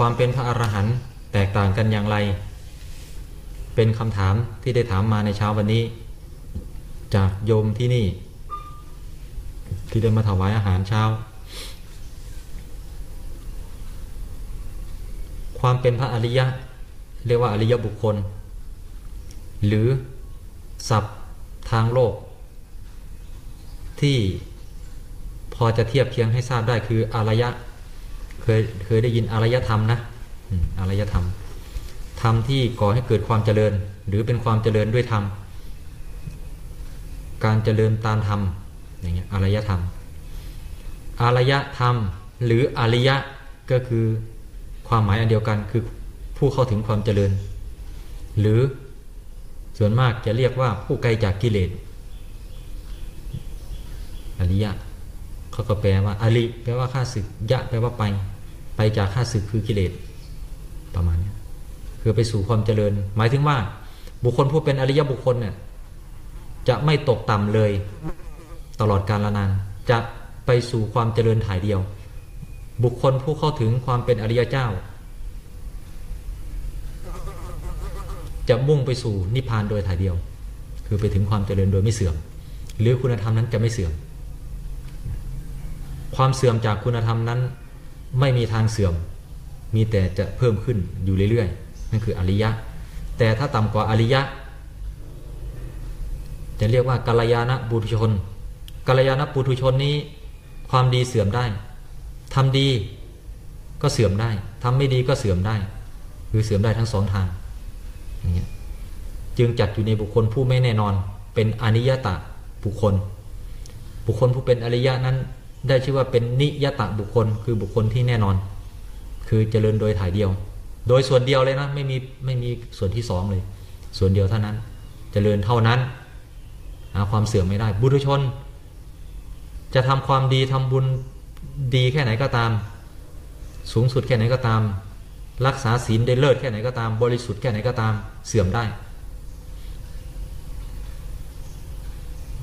ความเป็นพระอรหันต์แตกต่างกันอย่างไร เป็นคำถามที่ได้ถามมาในเช้าวันนี้ จากโยมที่นี่ ที่ได้มาถวายอาหารเช้า ความเป็นพระอริยะ เรียกว่าอริยบุคคล หรือศัพท์ทางโลก ที่พอจะเทียบเคียงให้ทราบได้คืออารยะ เคยเคยได้ยินอารยธรรมนะอารยธรรมธรรมที่ก่อให้เกิดความเจริญ หรือเป็นความเจริญด้วยธรรมการเจริญตามธรรมอย่างเงี้ยอารยธรรม อารยธรรมหรืออริยะก็คือความหมายอันเดียวกันคือผู้เข้าถึงความเจริญ หรือส่วนมากจะเรียกว่าผู้ไกลจากกิเลสอริยะเขาก็แปลว่าอริแปลว่าข้าศึกยะแปลว่าไป ไปจากข้าศึกคือกิเลสประมาณนี้คือไปสู่ความเจริญ หมายถึงว่า บุคคลผู้เป็นอริยบุคคลเนี่ยจะไม่ตกต่ำเลยตลอดกาลนาน จะไปสู่ความเจริญถ่ายเดียว บุคคลผู้เข้าถึงความเป็นอริยเจ้า จะมุ่งไปสู่นิพพานโดยถ่ายเดียว คือไปถึงความเจริญโดยไม่เสื่อม หรือคุณธรรมนั้นจะไม่เสื่อม ความเสื่อมจากคุณธรรมนั้น ไม่มีทางเสื่อม มีแต่จะเพิ่มขึ้นอยู่เรื่อยๆ นั่นคืออริยะ แต่ถ้าต่ำกว่าอริยะ จะเรียกว่ากัลยาณบุตุชนกัลยาณบุตุชนนี้ ความดีเสื่อมได้ทำดีก็เสื่อมได้ทำไม่ดีก็เสื่อมได้คือเสื่อมได้ทั้งสองทางอย่างเงี้ยจึงจัดอยู่ในบุคคลผู้ไม่แน่นอนเป็นอนิยตะบุคคล บุคคลผู้เป็นอริยะนั้น ได้ชื่อว่าเป็นนิยตะบุคคล คือบุคคลที่แน่นอน คือเจริญโดยถ่ายเดียว โดยส่วนเดียวเลยนะไม่มีไม่มีส่วนที่สองเลย ส่วนเดียวเท่านั้น เจริญเท่านั้นหาความเสื่อมไม่ได้ บุรุชน จะทำความดีทำบุญดีแค่ไหนก็ตาม สูงสุดแค่ไหนก็ตาม รักษาศีลได้เลิศแค่ไหนก็ตาม บริสุทธิ์แค่ไหนก็ตามเสื่อมได้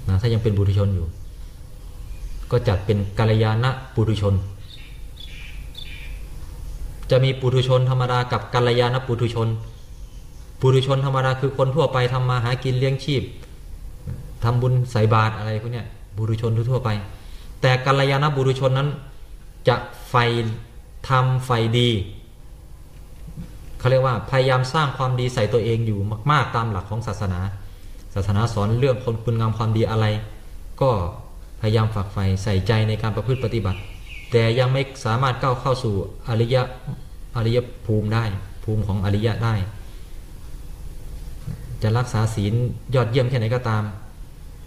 นะถ้ายังเป็นบุรุชนอยู่ ก็จัดเป็นกัลยาณปุถุชน จะมีปุถุชนธรรมดากับกัลยาณปุถุชน ปุถุชนธรรมดาคือคนทั่วไปทำมาหากินเลี้ยงชีพทำบุญใส่บาตรอะไรพวกเนี้ยบุรุชนทั่วไป แต่กัลยาณบุรุชนนั้น จะใฝ่ทำใฝ่ดีเขาเรียกว่าพยายามสร้างความดีใส่ตัวเองอยู่มาก ๆ ตามหลักของศาสนา ศาสนาสอนเรื่องคนคุณงามความดีอะไร ก็ พยายามฝักใฝ่ใส่ใจในการประพฤติปฏิบัติ แต่ยังไม่สามารถก้าวเข้าสู่อริยะอริยภูมิได้ ภูมิของอริยะได้ จะรักษาศีลยอดเยี่ยมแค่ไหนก็ตาม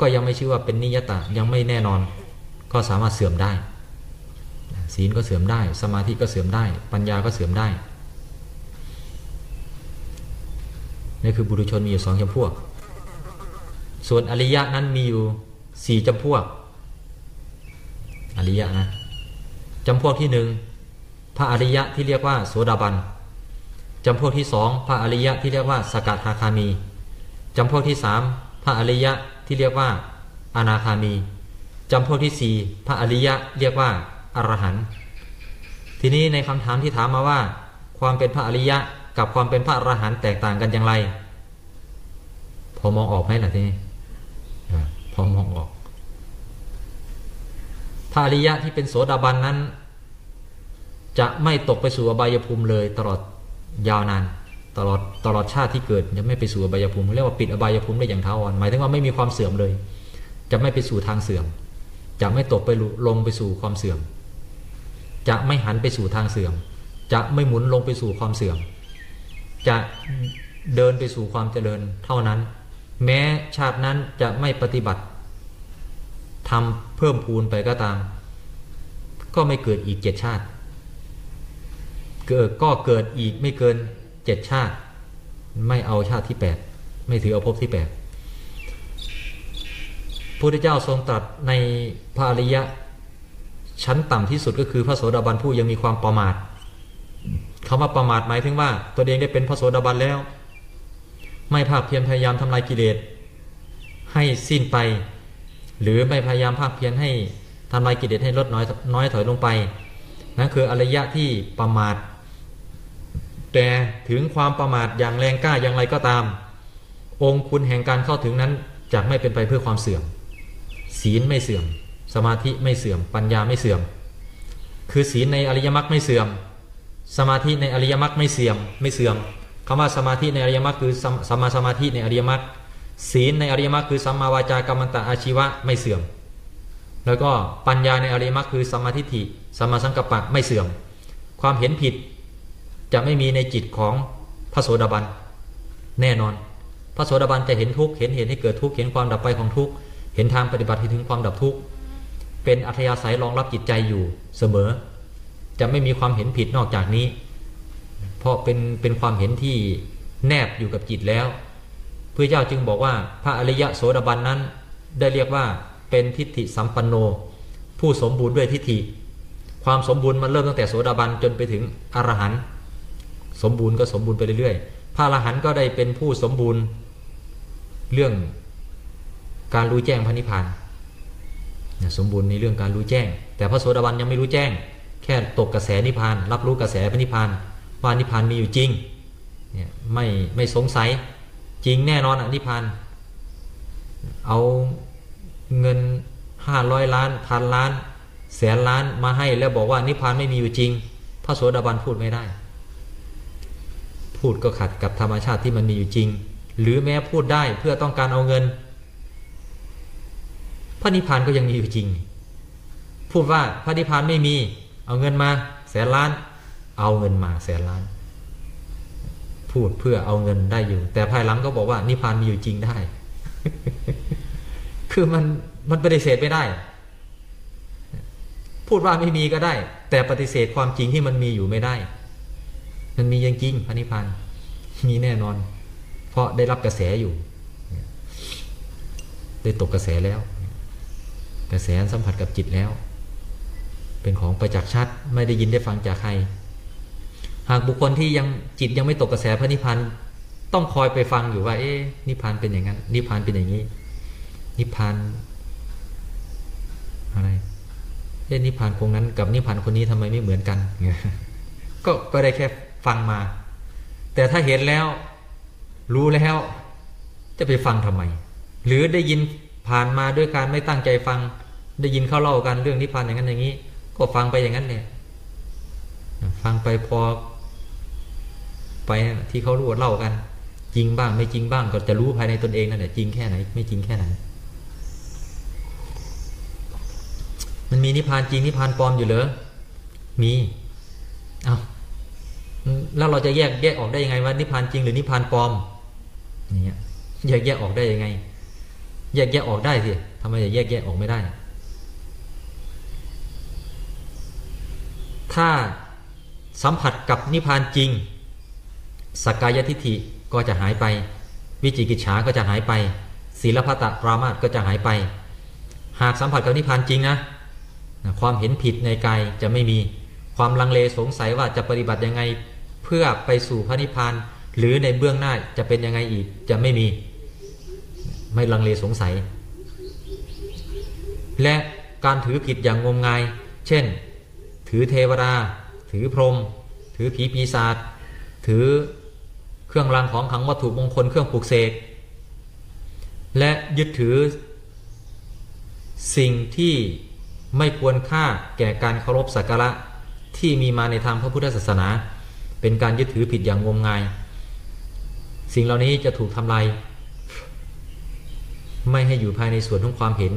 ก็ยังไม่ชื่อว่าเป็นนิยตะยังไม่แน่นอน ก็สามารถเสื่อมได้ ศีลก็เสื่อมได้ สมาธิก็เสื่อมได้ ปัญญาก็เสื่อมได้นี่คือบุรุชนมีอยู่สองจำพวก ส่วนอริยะนั้นมีอยู่สี่จำพวก ริยะนะจำพวกที่หนึ่งพระอริยะที่เรียกว่าโสดาบันจำพวกที่สองพระอริยะที่เรียกว่าสกัทาคามีจำพวกที่สามพระอริยะที่เรียกว่าอนาคามีจำพวกที่สี่พระอริยะเรียกว่าอรหันต์ทีนี้ในคำถามที่ถามมาว่า ความเป็นพระอริยะกับความเป็นพระอรหันต์แตกต่างกันอย่างไร พอมองออกไหมล่ะทีนี้พอมองออก พระอริยะที่เป็นโสดาบันนั้น จะไม่ตกไปสู่อบายภูมิเลยตลอดยาวนานตลอดตลอดชาติที่เกิดจะไม่ไปสู่อบายภูมิเรียกว่าปิดอบายภูมิได้อย่างเท่าอ่อนหมายถึงว่าไม่มีความเสื่อมเลย จะไม่ไปสู่ทางเสื่อม จะไม่ตกไปลงไปสู่ความเสื่อม จะไม่หันไปสู่ทางเสื่อม จะไม่หมุนลงไปสู่ความเสื่อม จะเดินไปสู่ความเจริญเท่านั้น แม้ชาตินั้นจะไม่ปฏิบัติ ทำเพิ่มพูนไปก็ตาม ก็ไม่เกิดอีกเจ็ดชาติ เกิดก็เกิดอีกไม่เกินเจ็ดชาติ ไม่เอาชาติที่แปดไม่ถือเอาภพที่แปดพระพุทธเจ้าทรงตรัสในพระอริยะชั้นต่ำที่สุดก็คือพระโสดาบันผู้ยังมีความประมาทคำว่าประมาทหมายถึงว่า ตัวเองได้เป็นพระโสดาบันแล้ว ไม่ภาคเพียรพยายามทำลายกิเลสให้สิ้นไป หรือไม่พยายามภาคเพียรให้ทำลายกิเลสให้ลดน้อยน้อยถอยลงไปนั่นคืออริยะที่ประมาท แต่ถึงความประมาทอย่างแรงกล้าอย่างไรก็ตาม องค์คุณแห่งการเข้าถึงนั้นจะไม่เป็นไปเพื่อความเสื่อม ศีลไม่เสื่อม สมาธิไม่เสื่อม ปัญญาไม่เสื่อม คือศีลในอริยมรรคไม่เสื่อม สมาธิในอริยมรรคไม่เสื่อมไม่เสื่อมคำว่าสมาธิในอริยมรรคคือสมมาสมาธิในอริยมรรค ศีลในอริยมรรคคือสัมมาวาจากรรมันตะอาชีวะไม่เสื่อม แล้วก็ปัญญาในอริยมรรคคือสัมมาทิฏฐิสัมมาสังกัปปะไม่เสื่อม ความเห็นผิดจะไม่มีในจิตของพระโสดาบันแน่นอน พระโสดาบันจะเห็นทุกข์เห็นเหตุให้เกิดทุกข์เห็นความดับไปของทุกข์เห็นทางปฏิบัติให้ถึงความดับทุกข์เป็นอัธยาศัยรองรับจิตใจอยู่เสมอ จะไม่มีความเห็นผิดนอกจากนี้ เพราะเป็นเป็นความเห็นที่แนบอยู่กับจิตแล้ว พระเจ้าจึงบอกว่าพระอริยะโสดาบันนั้น ได้เรียกว่าเป็นทิฏฐิสัมปันโน ผู้สมบูรณ์ด้วยทิฏฐิ ความสมบูรณ์มันเริ่มตั้งแต่โสดาบันจนไปถึงอรหันต์สมบูรณ์ก็สมบูรณ์ไปเรื่อยๆ พระอรหันต์ก็ได้เป็นผู้สมบูรณ์ เรื่องการรู้แจ้งพระนิพพานสมบูรณ์ในเรื่องการรู้แจ้ง แต่พระโสดาบันยังไม่รู้แจ้ง แค่ตกกระแสนิพพาน รับรู้กระแสพระนิพพานว่านิพพานมีอยู่จริงเนี่ยไม่ไม่สงสัย จริงแน่นอนอนิพพานเอาเงินห้าร้อยล้านพันล้าน แสนล้านมาให้แล้วบอกว่านิพพานไม่มีอยู่จริง พระโสดาบันพูดไม่ได้ พูดก็ขัดกับธรรมชาติที่มันมีอยู่จริง หรือแม้พูดได้เพื่อต้องการเอาเงิน พระนิพพานก็ยังมีอยู่จริง พูดว่าพระนิพพานไม่มี เอาเงินมา แสนล้าน เอาเงินมาแสนล้าน พูดเพื่อเอาเงินได้อยู่ แต่ภายหลังก็บอกว่านิพพานมีอยู่จริงได้ คือมันมันปฏิเสธไม่ได้ พูดว่าไม่มีก็ได้ แต่ปฏิเสธความจริงที่มันมีอยู่ไม่ได้ มันมีจริงพระนิพพานมีแน่นอน เพราะได้รับกระแสอยู่ได้ตกกระแสแล้ว กระแสสัมผัสกับจิตแล้ว เป็นของประจักษ์ชัด ไม่ได้ยินได้ฟังจากใครากบุคคลที่ยังจิตยังไม่ตกกระแสพระนิพพานต้องคอยไปฟังอยู่ว่า เอ๊ะนิพพานเป็นอย่างนั้น นิพพานเป็นอย่างนี้ นิพพานอะไรเอ๊ะนิพพานคงนั้นกับนิพพานคนนี้ทำไมไม่เหมือนกันก็ก็ได้แค่ฟังมา แต่ถ้าเห็นแล้ว รู้แล้ว จะไปฟังทำไม หรือได้ยินผ่านมาด้วยการไม่ตั้งใจฟัง ได้ยินเขาเล่ากันเรื่องนิพพานอย่างนั้นอย่างนี้ ก็ฟังไปอย่างนั้นเนี่ยฟังไปพอ ไปที่เขารู้เล่ากัน จริงบ้างไม่จริงบ้างก็จะรู้ภายในตนเองนั่นแหละจริงแค่ไหน ไม่จริงแค่ไหน มันมีนิพพานจริงนิพพานปลอมอยู่เหรอมีเอาแล้วเราจะแยกแยกออกได้ยังไงว่านิพพานจริงหรือนิพพานปลอมอย่างเงี้ยแยกแยกออกได้ยังไง แยกแยกออกได้สิทำไมจะแยกแยกออกไม่ได้ ถ้าสัมผัสกับนิพพานจริง สกกายทิฏฐิก็จะหายไป วิจิกิจฉาก็จะหายไป ศีลพัตตปรามาตก็จะหายไป หากสัมผัสกับนิพพานจริงนะความเห็นผิดในกายจะไม่มีความลังเลสงสัยว่าจะปฏิบัติยังไงเพื่อไปสู่พระนิพพานหรือในเบื้องหน้าจะเป็นยังไงอีกจะไม่มี ไม่ลังเลสงสัย และการถือผิดอย่างงมงาย เช่น ถือเทวดา ถือพรหมถือผีปีศาจถือ เครื่องรางของขังวัตถุมงคลเครื่องปลูกเสกและยึดถือ สิ่งที่ไม่ควรค่าแก่การเคารพสักการะที่มีมาในทางพระพุทธศาสนา เป็นการยึดถือผิดอย่างงมงาย สิ่งเหล่านี้จะถูกทำลายไม่ให้อยู่ภายในส่วนของความเห็น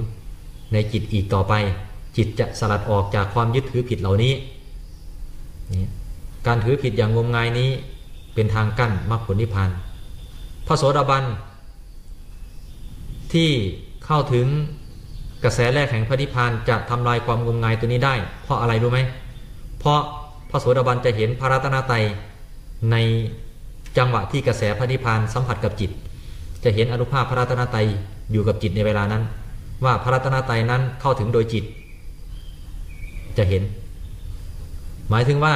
ในจิตอีกต่อไป จิตจะสลัดออกจากความยึดถือผิดเหล่านี้ การถือผิดอย่างงมงายนี้ เป็นทางกั้นมรรคผลนิพพานพระโสดาบัน ที่เข้าถึงกระแสแรกแห่งพระนิพพานจะทำลายความงมงายตัวนี้ได้ เพราะอะไรรู้ไหมเพราะพระโสดาบันจะเห็นพระรัตนตรัยในจังหวะที่กระแสพระนิพพานสัมผัสกับจิต จะเห็นอนุภาพพระรัตนตรัยอยู่กับจิตในเวลานั้น ว่าพระรัตนตรัยนั้นเข้าถึงโดยจิต จะเห็น หมายถึงว่า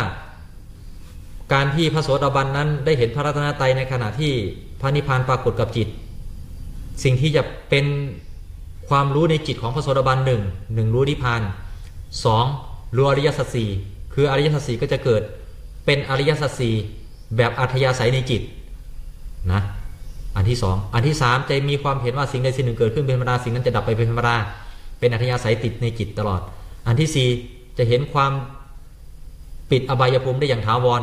การที่พระโสดาบันนั้นได้เห็นพระรัตนตรัยในขณะที่พระนิพพานปรากฏกับจิต สิ่งที่จะเป็นความรู้ในจิตของพระโสดาบันหนึ่งหนึ่งรู้นิพพานสองรู้อริยสัจสี่คืออริยสัจสี่ก็จะเกิดเป็นอริยสัจสี่แบบอัธยาศัยในจิตนะอันที่สองอันที่สามจะมีความเห็นว่าสิ่งใดสิ่งหนึ่งเกิดขึ้นเป็นธรรมดาสิ่งนั้นจะดับไปเป็นธรรมดาเป็นอัธยาศัยติดในจิตตลอด อันที่สี่จะเห็นความปิดอบายภูมิได้อย่างถาวร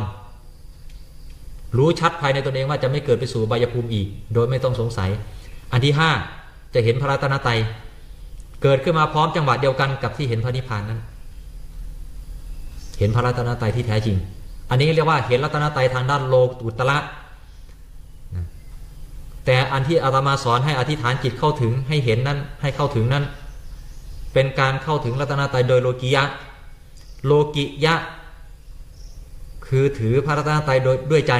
รู้ชัดภายในตนเองว่าจะไม่เกิดไปสู่บายภูมิอีก โดยไม่ต้องสงสัย อันที่ห้าจะเห็นพระรัตนตรัยเกิดขึ้นมาพร้อมจังหวะเดียวกันกับที่เห็นพระนิพพานนั้น เห็นพระรัตนตรัยที่แท้จริง อันนี้เรียกว่าเห็นรัตนตรัยทางด้านโลกุตระแต่อันที่อาตมาสอนให้อธิษฐานจิตเข้าถึงให้เห็นนั้นให้เข้าถึงนั้น เป็นการเข้าถึงรัตนตรัยโดยโลกิยะ โลกิยะ คือถือพระรัตนตรัยโดยด้วยใจ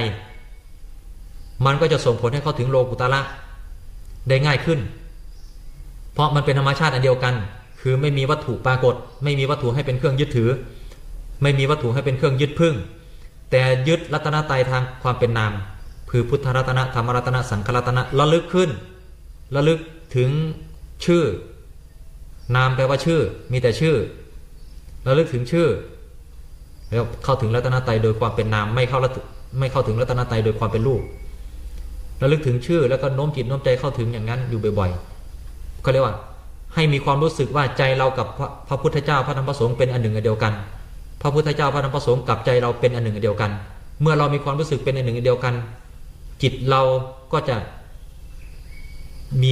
มันก็จะส่งผลให้เขาถึงโลกุตระได้ง่ายขึ้น เพราะมันเป็นธรรมชาติอันเดียวกัน คือไม่มีวัตถุปรากฏ ไม่มีวัตถุให้เป็นเครื่องยึดถือ ไม่มีวัตถุให้เป็นเครื่องยึดพึ่ง แต่ยึดรัตนตรัยทางความเป็นนาม คือพุทธรัตนะธรรมรัตนะสังฆรัตนะระลึกขึ้นระลึกถึงชื่อ นามแปลว่าชื่อ มีแต่ชื่อระลึกถึงชื่อ แล้วเข้าถึงรัตนตรัยโดยความเป็นนามไม่เข้าไม่เข้าถึงรัตนตรัยโดยความเป็นรูประลึกถึงชื่อแล้วก็โน้มจิตโน้มใจเข้าถึงอย่างนั้นอยู่บ่อยๆเขาเรียกว่า ให้มีความรู้สึกว่าใจเรากับพระพุทธเจ้าพระธรรมพระสงฆ์เป็นอันหนึ่งอันเดียวกัน พระพุทธเจ้าพระธรรมพระสงฆ์กับใจเราเป็นอันหนึ่งอันเดียวกัน เมื่อเรามีความรู้สึกเป็นอันหนึ่งอันเดียวกัน จิตเราก็จะมี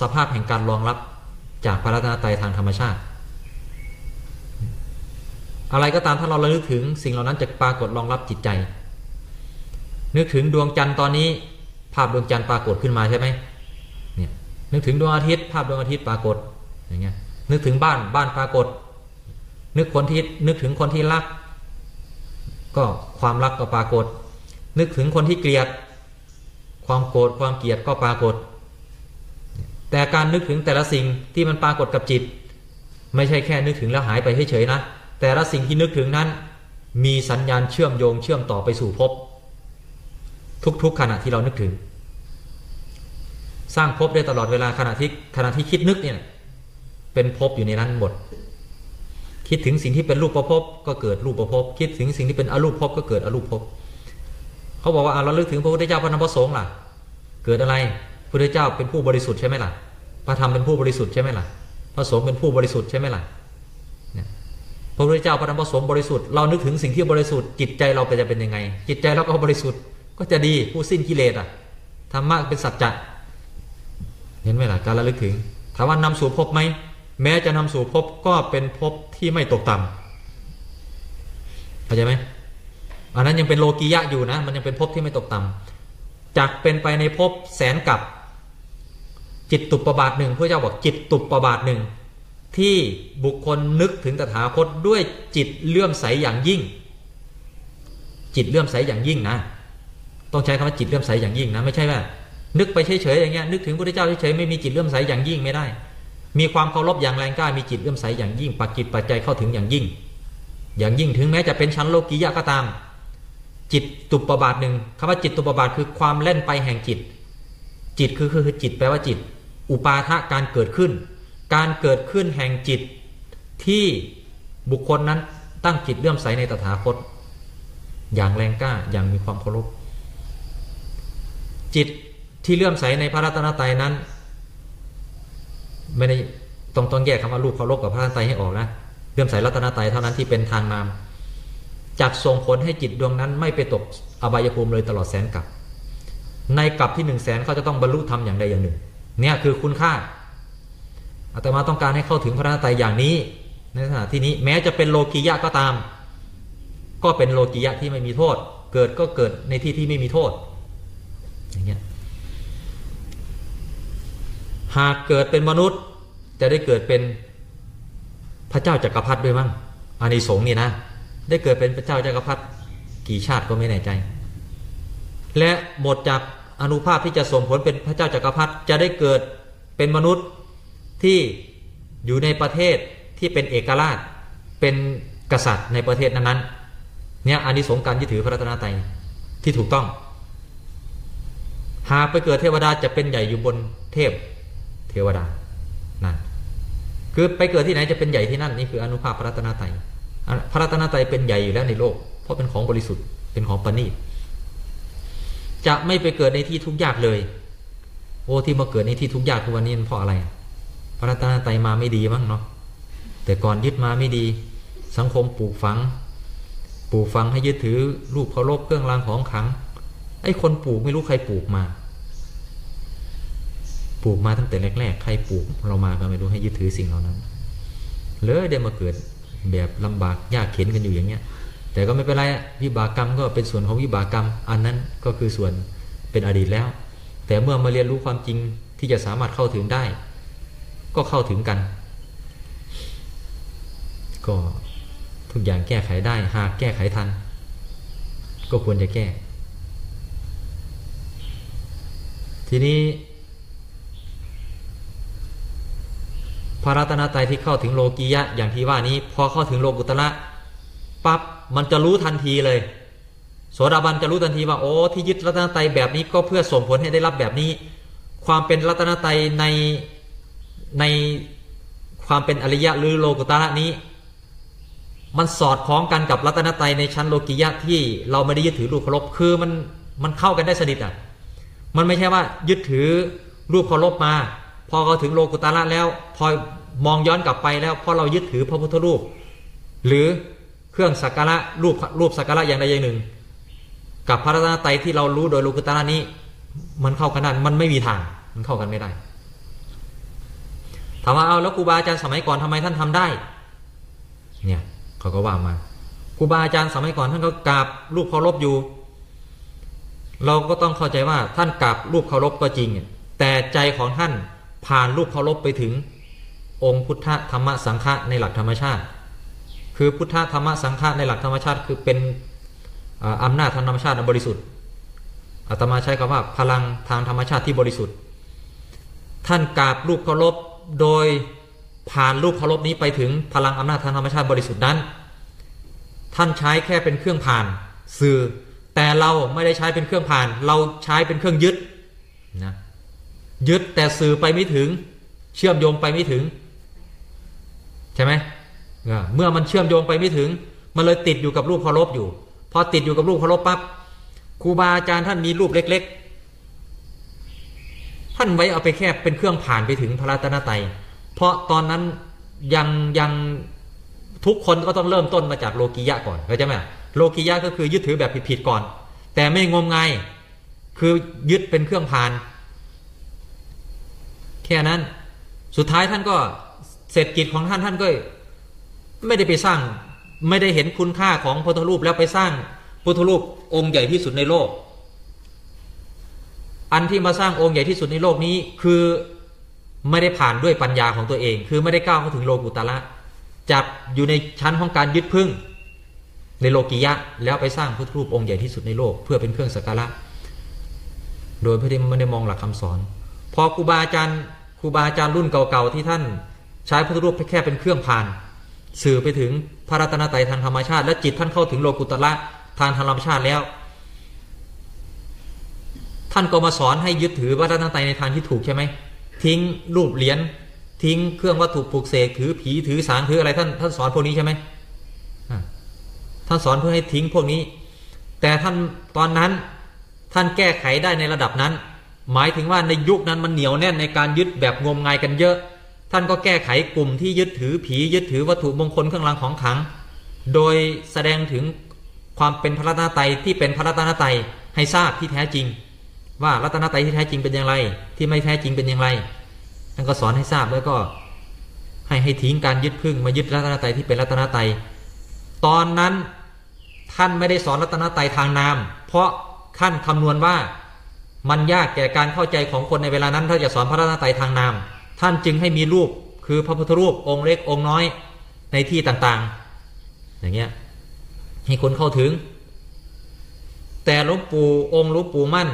สภาพแห่งการรองรับจากพระรัตนตรัยทางธรรมชาติ อะไรก็ตามถ้าเราระลึกถึง สิ่งเหล่านั้นจะปรากฏรองรับจิตใจ นึกถึงดวงจันทร์ตอนนี้ ภาพดวงจันทร์ปรากฏขึ้นมาใช่ไหมเนี่ยนึกถึงดวงอาทิตย์ ภาพดวงอาทิตย์ปรากฏอย่างเงี้ยนึกถึงบ้านบ้านปรากฏ นึกคนที่นึกถึงคนที่รัก ก็ความรักก็ปรากฏ นึกถึงคนที่เกลียด ความโกรธความเกลียดก็ปรากฏ แต่การนึกถึงแต่ละสิ่งที่มันปรากฏกับจิต ไม่ใช่แค่นึกถึงแล้วหายไปเฉยๆนะ แต่ละสิ่งที่นึกถึงนั้น มีสัญญาณเชื่อมโยงเชื่อมต่อไปสู่ภพทุกๆขณะที่เรานึกถึง สร้างภพได้ตลอดเวลาขณะที่ขณะที่คิดนึกเนี่ยเป็นภพอยู่ในนั้นหมด คิดถึงสิ่งที่เป็นรูปประภพก็เกิดรูปประภพคิดถึงสิ่งที่เป็นอรูปภพก็เกิดอรูปภพเขาบอกว่าเราลึกถึงพระพุทธเจ้าพระนามพระสงฆ์ล่ะ เกิดอะไรพระพุทธเจ้าเป็นผู้บริสุทธิ์ใช่ไหมล่ะพระธรรมเป็นผู้บริสุทธิ์ใช่ไหมล่ะพระสงฆ์เป็นผู้บริสุทธิ์ใช่ไหมล่ะ พระพุทธเจ้าพระธรรมพระสงฆ์บริสุทธิ์เรานึกถึงสิ่งที่บริสุทธิ์จิตใจเราจะเป็นยังไง จิตใจเราก็บริสุทธิ์ก็จะดีผู้สิ้นกิเลสอะธรรมะเป็นสัจจะเห็นไหมล่ะการระลึกถึงถามว่านำสู่ภพไหมแม้จะนำสู่ภพก็เป็นภพที่ไม่ตกต่ำเข้าใจไหมอันนั้นยังเป็นโลกียะอยู่นะ มันยังเป็นภพที่ไม่ตกต่ำจากเป็นไปในภพแสนกับ จิตตุปปบาทหนึ่งพระเจ้าบอกจิตตุปบาทหนึ่ง ที่บุคคลนึกถึงตถาคตด้วยจิตเลื่อมใสอย่างยิ่ง จิตเลื่อมใสอย่างยิ่งนะ ต้องใช้คำว่าจิตเลื่อมใสอย่างยิ่งนะไม่ใช่ว่า นึกไปเฉยๆอย่างเงี้ยนึกถึงพระเจ้าเฉยๆไม่มีจิตเลื่อมใสอย่างยิ่งไม่ได้ มีความเคารพอย่างแรงกล้ามีจิตเลื่อมใสอย่างยิ่งปักจิตปัจจัยเข้าถึงอย่างยิ่ง อย่างยิ่งถึงแม้จะเป็นชั้นโลกียะก็ตาม จิตตุปบาทหนึ่งคำว่าจิตตุปบาทคือความเล่นไปแห่งจิต จิตคือคือจิตแปลว่าจิต อุปาทะการเกิดขึ้น การเกิดขึ้นแห่งจิตที่บุคคลนั้นตั้งจิตเลื่อมใสในตถาคต อย่างแรงกล้าอย่างมีความเคารพจิตที่เลื่อมใสในพระรัตนตรัยนั้น ไม่ได้ต้องต้องแยกคำว่ารูปเคารพกับพระรัตนตรัยให้ออกนะเลื่อมใสรัตนตรัยเท่านั้นที่เป็นทางนามจักส่งผลให้จิตดวงนั้น ไม่ไปตกอบายภูมิเลยตลอดแสนกับในกับที่หนึ่งแสนเขาจะต้องบรรลุธรรมอย่างใดอย่างหนึ่ง เนี่ยคือคุณค่า อาตมาต้องการให้เข้าถึงพระรัตนตรัยอย่างนี้ ในสถานที่นี้แม้จะเป็นโลกียะก็ตาม ก็เป็นโลกียะที่ไม่มีโทษ เกิดก็เกิดในที่ที่ไม่มีโทษอย่างเงี้ยหากเกิดเป็นมนุษย์จะได้เกิดเป็นพระเจ้าจักรพรรดิด้วยมั้งอานิสงส์นี่นะ ได้เกิดเป็นพระเจ้าจักรพรรดิกี่ชาติก็ไม่แน่ใจ และหมดจากอนุภาพที่จะส่งผลเป็นพระเจ้าจักรพรรดิจะได้เกิดเป็นมนุษย์ ที่อยู่ในประเทศที่เป็นเอกราช เป็นกษัตริย์ในประเทศนั้นๆเนี่ยอานิสงส์การยึดถือพระรัตนตรัยที่ถูกต้อง หากไปเกิดเทวดาจะเป็นใหญ่อยู่บนเทพเทวดานั่นคือไปเกิดที่ไหนจะเป็นใหญ่ที่นั่นนี่คืออนุภาพพระรัตนตรัยพระรัตนตรัยเป็นใหญ่อยู่แล้วในโลก เพราะเป็นของบริสุทธิ์เป็นของประณีตจะไม่ไปเกิดในที่ทุกข์ยากเลย โอ้ที่มาเกิดในที่ทุกข์ยากทุกวันนี้มันเพราะอะไร ระรัตนตรัยมาไม่ดีมั้งเนาะแต่ก่อนยึดมาไม่ดี สังคมปลูกฝัง ปลูกฝังให้ยึดถือรูปเคารพเครื่องรางของขลัง ไอ้คนปลูกไม่รู้ใครปลูกมา ปลูกมาตั้งแต่แรกๆ ใครปลูกเรามาก็ไม่รู้ให้ยึดถือสิ่งเหล่านั้น เลยได้มาเกิดแบบลำบากยากเข็นกันอยู่อย่างเงี้ย แต่ก็ไม่เป็นไรอะวิบากกรรมก็เป็นส่วนของวิบากกรรม อันนั้นก็คือส่วนเป็นอดีตแล้ว แต่เมื่อมาเรียนรู้ความจริงที่จะสามารถเข้าถึงได้ ก็เข้าถึงกัน ก็ทุกอย่างแก้ไขได้ หากแก้ไขทัน ก็ควรจะแก้ ทีนี้ พระรัตนตรัยที่เข้าถึงโลกียะ อย่างที่ว่านี้ พอเข้าถึงโลกุตระปั๊บมันจะรู้ทันทีเลย โสดาบันจะรู้ทันทีว่าโอ้ที่ยึดรัตนตรัยแบบนี้ก็เพื่อส่งผลให้ได้รับแบบนี้ ความเป็นรัตนตรัยใน ในความเป็นอริยะหรือโลกุตระนี้ มันสอดคล้องกันกับรัตนตรัยในชั้นโลกิยะที่เราไม่ได้ยึดถือรูปเคารพคือมันมันเข้ากันได้สนิทอะมันไม่ใช่ว่ายึดถือรูปเคารพมา พอเขาถึงโลกุตระแล้ว พอมองย้อนกลับไปแล้วพอเรายึดถือพระพุทธรูป หรือเครื่องสักการะรูปรูปสักการะอย่างใดอย่างหนึ่ง กับพระรัตนตรัยที่เรารู้โดยโลกุตระนี้ มันเข้ากันได้มันไม่มีทางมันเข้ากันไม่ได้ ถามว่าเอาแล้วครูบาอาจารย์สมัยก่อนทำไมท่านทำได้ เนี่ยเขาก็ว่ามาครูบาอาจารย์สมัยก่อนท่านก็กราบรูปเคารพอยู่ เราก็ต้องเข้าใจว่าท่านกราบรูปเคารพก็จริง แต่ใจของท่านผ่านรูปเคารพไปถึง องค์พุทธธรรมสังฆะในหลักธรรมชาติ คือพุทธธรรมสังฆะในหลักธรรมชาติ คือเป็นอำนาจทางธรรมชาติบริสุทธิ์อาตมาใช้คำว่าพลังทางธรรมชาติที่บริสุทธิ์ ท่านกราบรูปเคารพ โดยผ่านรูปเคารพนี้ไปถึงพลังอำนาจทางธรรมชาติบริสุทธิ์นั้น ท่านใช้แค่เป็นเครื่องผ่านสื่อ แต่เราไม่ได้ใช้เป็นเครื่องผ่าน เราใช้เป็นเครื่องยึดนะยึดแต่สื่อไปไม่ถึง เชื่อมโยงไปไม่ถึง ใช่ไหมเมื่อมันเชื่อมโยงไปไม่ถึง มันเลยติดอยู่กับรูปเคารพอยู่ พอติดอยู่กับรูปเคารพปั๊บครูบาอาจารย์ท่านมีรูปเล็ก ๆ ท่านไว้เอาไปแค่เป็นเครื่องผ่านไปถึงพระรัตนตรัยเพราะตอนนั้นยังยังทุกคนก็ต้องเริ่มต้นมาจากโลกียะก่อนเข้าใจไหมโลกียะก็คือยึดถือแบบผิดๆก่อน แต่ไม่งมงายคือยึดเป็นเครื่องผ่าน แค่นั้นสุดท้ายท่านก็เสร็จกิจของท่านท่านก็ ไม่ได้ไปสร้าง ไม่ได้เห็นคุณค่าของพุทธรูปแล้วไปสร้างพุทธรูปองค์ใหญ่ที่สุดในโลก อันที่มาสร้างองค์ใหญ่ที่สุดในโลกนี้ คือไม่ได้ผ่านด้วยปัญญาของตัวเอง คือไม่ได้ก้าวเข้าถึงโลกุตละจับอยู่ในชั้นของการยึดพึ่ง ในโลกิยะ แล้วไปสร้างพุทธรูปองค์ใหญ่ที่สุดในโลก เพื่อเป็นเครื่องสักการะโดยไม่ได้ไม่ได้มองหลักคำสอน พอครูบาอาจารย์ครูบาอาจารย์รุ่นเก่าๆที่ท่านใช้พุทธรูปแค่เป็นเครื่องผ่าน สื่อไปถึงพระรัตนตรัยทางธรรมชาติ และจิตท่านเข้าถึงโลกุตละทางธรรมชาติแล้ว ท่านก็มาสอนให้ยึดถือพระรัตนตรัยในทางที่ถูกใช่ไหมทิ้งรูปเหรียญทิ้งเครื่องวัตถุปลูกเสกถือผีถือสารถืออะไรท่านท่านสอนพวกนี้ใช่ไหมท่านสอนเพื่อให้ทิ้งพวกนี้ แต่ท่านตอนนั้นท่านแก้ไขได้ในระดับนั้น หมายถึงว่าในยุคนั้นมันเหนียวแน่นในการยึดแบบงมงายกันเยอะ ท่านก็แก้ไขกลุ่มที่ยึดถือผียึดถือวัตถุมงคลเครื่องรางของขลัง โดยแสดงถึงความเป็นพระรัตนตรัยที่เป็นพระรัตนตรัยให้ทราบที่แท้จริง ว่ารัตนตรัยที่แท้จริงเป็นอย่างไร ที่ไม่แท้จริงเป็นอย่างไรท่านก็สอนให้ทราบแล้วก็ ให้ให้ทิ้งการยึดพึ่งมายึดรัตนตรัยที่เป็นรัตนตรัยตอนนั้นท่านไม่ได้สอนรัตนตรัยทางนาม เพราะท่านคำนวณว่ามันยากแก่การเข้าใจของคนในเวลานั้น ถ้าจะสอนพระรัตนตรัยทางนาม ท่านจึงให้มีรูปคือพระพุทธรูปองค์เล็กองค์น้อยในที่ต่างๆ อย่างเงี้ยให้คนเข้าถึง แต่หลวงปู่องค์หลวงปู่มั่น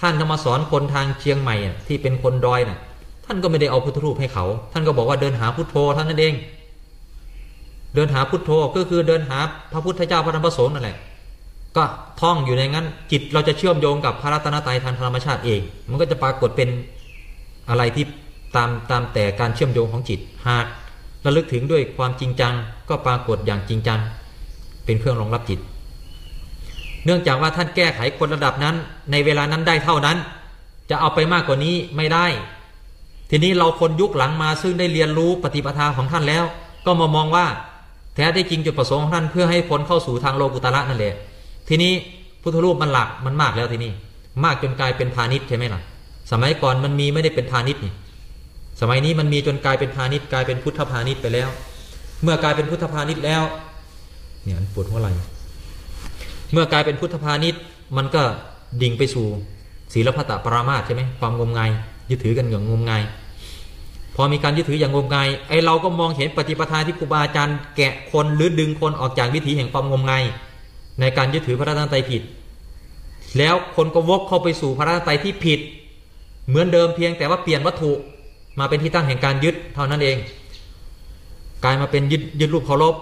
ท่านจะมาสอนคนทางเชียงใหม่ที่เป็นคนดอยน่ะ ท่านก็ไม่ได้เอาพุทธรูปให้เขา ท่านก็บอกว่าเดินหาพุทโธท่านนั่นเอง เดินหาพุทโธก็คือเดินหาพระพุทธเจ้าพระธรรมพระสงฆ์นั่นแหละก็ท่องอยู่ในงั้น จิตเราจะเชื่อมโยงกับพระรัตนตรัยทางธรรมชาติเอง มันก็จะปรากฏเป็นอะไรที่ตามตามแต่การเชื่อมโยงของจิตหากระลึกถึงด้วยความจริงจัง ก็ปรากฏอย่างจริงจัง เป็นเครื่องรองรับจิต เนื่องจากว่าท่านแก้ไขคนระดับนั้น ในเวลานั้นได้เท่านั้น จะเอาไปมากกว่านี้ไม่ได้ ทีนี้เราคนยุคหลังมาซึ่งได้เรียนรู้ปฏิปทาของท่านแล้ว ก็มามองว่า แท้ได้จริงจุดประสงค์ของท่านเพื่อให้พ้นเข้าสู่ทางโลกุตระนั่นแหละทีนี้พุทธรูปมันหลักมันมากแล้วทีนี้ มากจนกลายเป็นพาณิชย์ใช่ไหมล่ะ สมัยก่อนมันมีไม่ได้เป็นพาณิชย์นี่สมัยนี้มันมีจนกลายเป็นพาณิชย์กลายเป็นพุทธพาณิชย์ไปแล้ว เมื่อกลายเป็นพุทธพาณิชย์แล้ว เนี่ยปวดหัวไหล่ เมื่อกลายเป็นพุทธพาณิชย์มันก็ดิ่งไปสู่ศีลพัตตปรามาสใช่ไหมความงมงายยึดถือกันอย่างงมงายพอมีการยึดถืออย่างงมงายไอเราก็มองเห็นปฏิปทาที่ครูบาอาจารย์แกะคนหรือดึงคนออกจากวิถีแห่งความงมงายในการยึดถือพระรัตนตรัยผิด แล้วคนก็วกเข้าไปสู่พระรัตนตรัยที่ผิด เหมือนเดิมเพียงแต่ว่าเปลี่ยนวัตถุมาเป็นที่ตั้งแห่งการยึดเท่านั้นเองกลายมาเป็นยึดยึดรูปเคารพ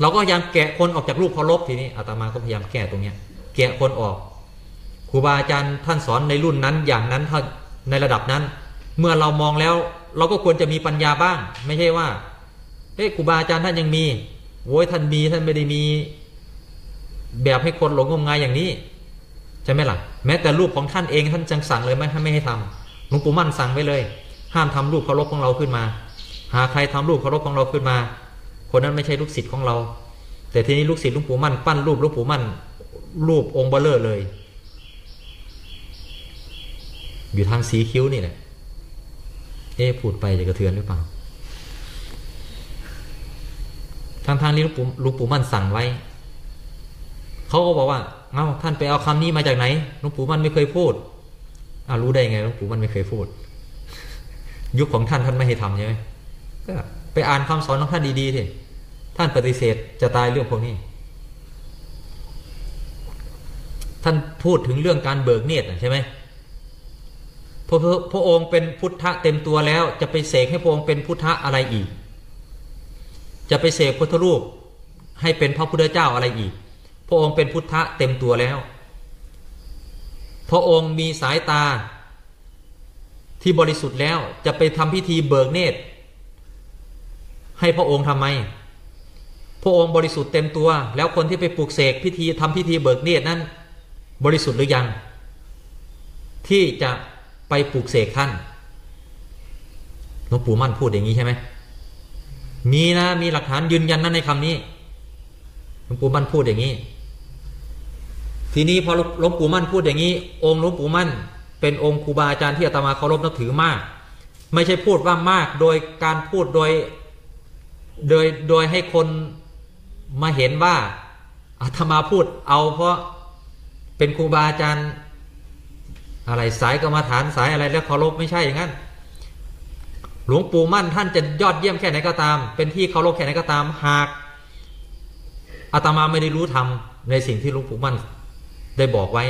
เราก็พยายามแกะคนออกจากรูปเคารพทีนี้อาตมาก็พยายามแก้ตรงเนี้ยแกะคนออกครูบาอาจารย์ท่านสอนในรุ่นนั้นอย่างนั้นถ้าในระดับนั้น เมื่อเรามองแล้วเราก็ควรจะมีปัญญาบ้าง ไม่ใช่ว่าเฮ้ยครูบาอาจารย์ท่านยังมีโว้ยท่านมีท่านไม่ได้มี แบบให้คนหลงงมงายอย่างนี้ใช่ไหมล่ะ แม้แต่รูปของท่านเองท่านจังสั่งเลยไม่ให้ไม่ให้ทำหลวงปู่มั่นสั่งไว้เลย ห้ามทำรูปเคารพของเราขึ้นมา หาใครทำรูปเคารพของเราขึ้นมา คนนั้นไม่ใช่ลูกศิษย์ของเรา แต่ทีนี้ลูกศิษย์หลวงปู่มั่นปั้นรูปหลวงปู่มั่น รูปองค์เบลเลอร์เลย อยู่ทางสีคิ้วนี่แหละเอ๊พูดไปจะกระเทือนหรือเปล่าทางทางนี้หลวงปู่หลวงปู่มั่นสั่งไว้เขาก็บอกว่าเอ้าท่านไปเอาคำนี้มาจากไหนหลวงปู่มั่นไม่เคยพูดอ้ารู้ได้ไงหลวงปู่มั่นไม่เคยพูด ยุคของท่านท่านไม่ให้ทำใช่ไหมก็ ไปอ่านคำสอนของท่านดีๆทีท่านปฏิเสธจะตายเรื่องพวกนี้ ท่านพูดถึงเรื่องการเบิกเนตรใช่ไหมพระพระองค์เป็นพุทธะเต็มตัวแล้วจะไปเสกให้พระองค์เป็นพุทธะอะไรอีก จะไปเสกพุทธรูปให้เป็นพระพุทธเจ้าอะไรอีก พระองค์เป็นพุทธะเต็มตัวแล้ว พระองค์มีสายตาที่บริสุทธิ์แล้วจะไปทำพิธีเบิกเนตร ให้พระองค์ทำไม พระองค์บริสุทธิ์เต็มตัว แล้วคนที่ไปปลูกเสกพิธีทำพิธีเบิกเนตรนั้น บริสุทธิ์หรือยัง ที่จะไปปลูกเสกท่านหลวงปู่มั่นพูดอย่างนี้ใช่ไหมมีนะมีหลักฐานยืนยันนั่นในคำนี้หลวงปู่มั่นพูดอย่างนี้ ทีนี้พอหลวงปู่มั่นพูดอย่างนี้ องค์หลวงปู่มั่น เป็นองค์ครูบาอาจารย์ที่อาตมาเคารพนับถือมาก ไม่ใช่พูดว่ามากโดยการพูดโดย โดยโดยให้คนมาเห็นว่าอาตมาพูดเอาเพราะเป็นครูบาอาจารย์ อะไรสายกรรมฐานสายอะไรแล้วเคารพไม่ใช่อย่างนั้นหลวงปู่มั่นท่านจะยอดเยี่ยมแค่ไหนก็ตาม เป็นที่เคารพแค่ไหนก็ตามหากอาตมาไม่ได้รู้ทำในสิ่งที่หลวงปู่มั่นได้บอกไว้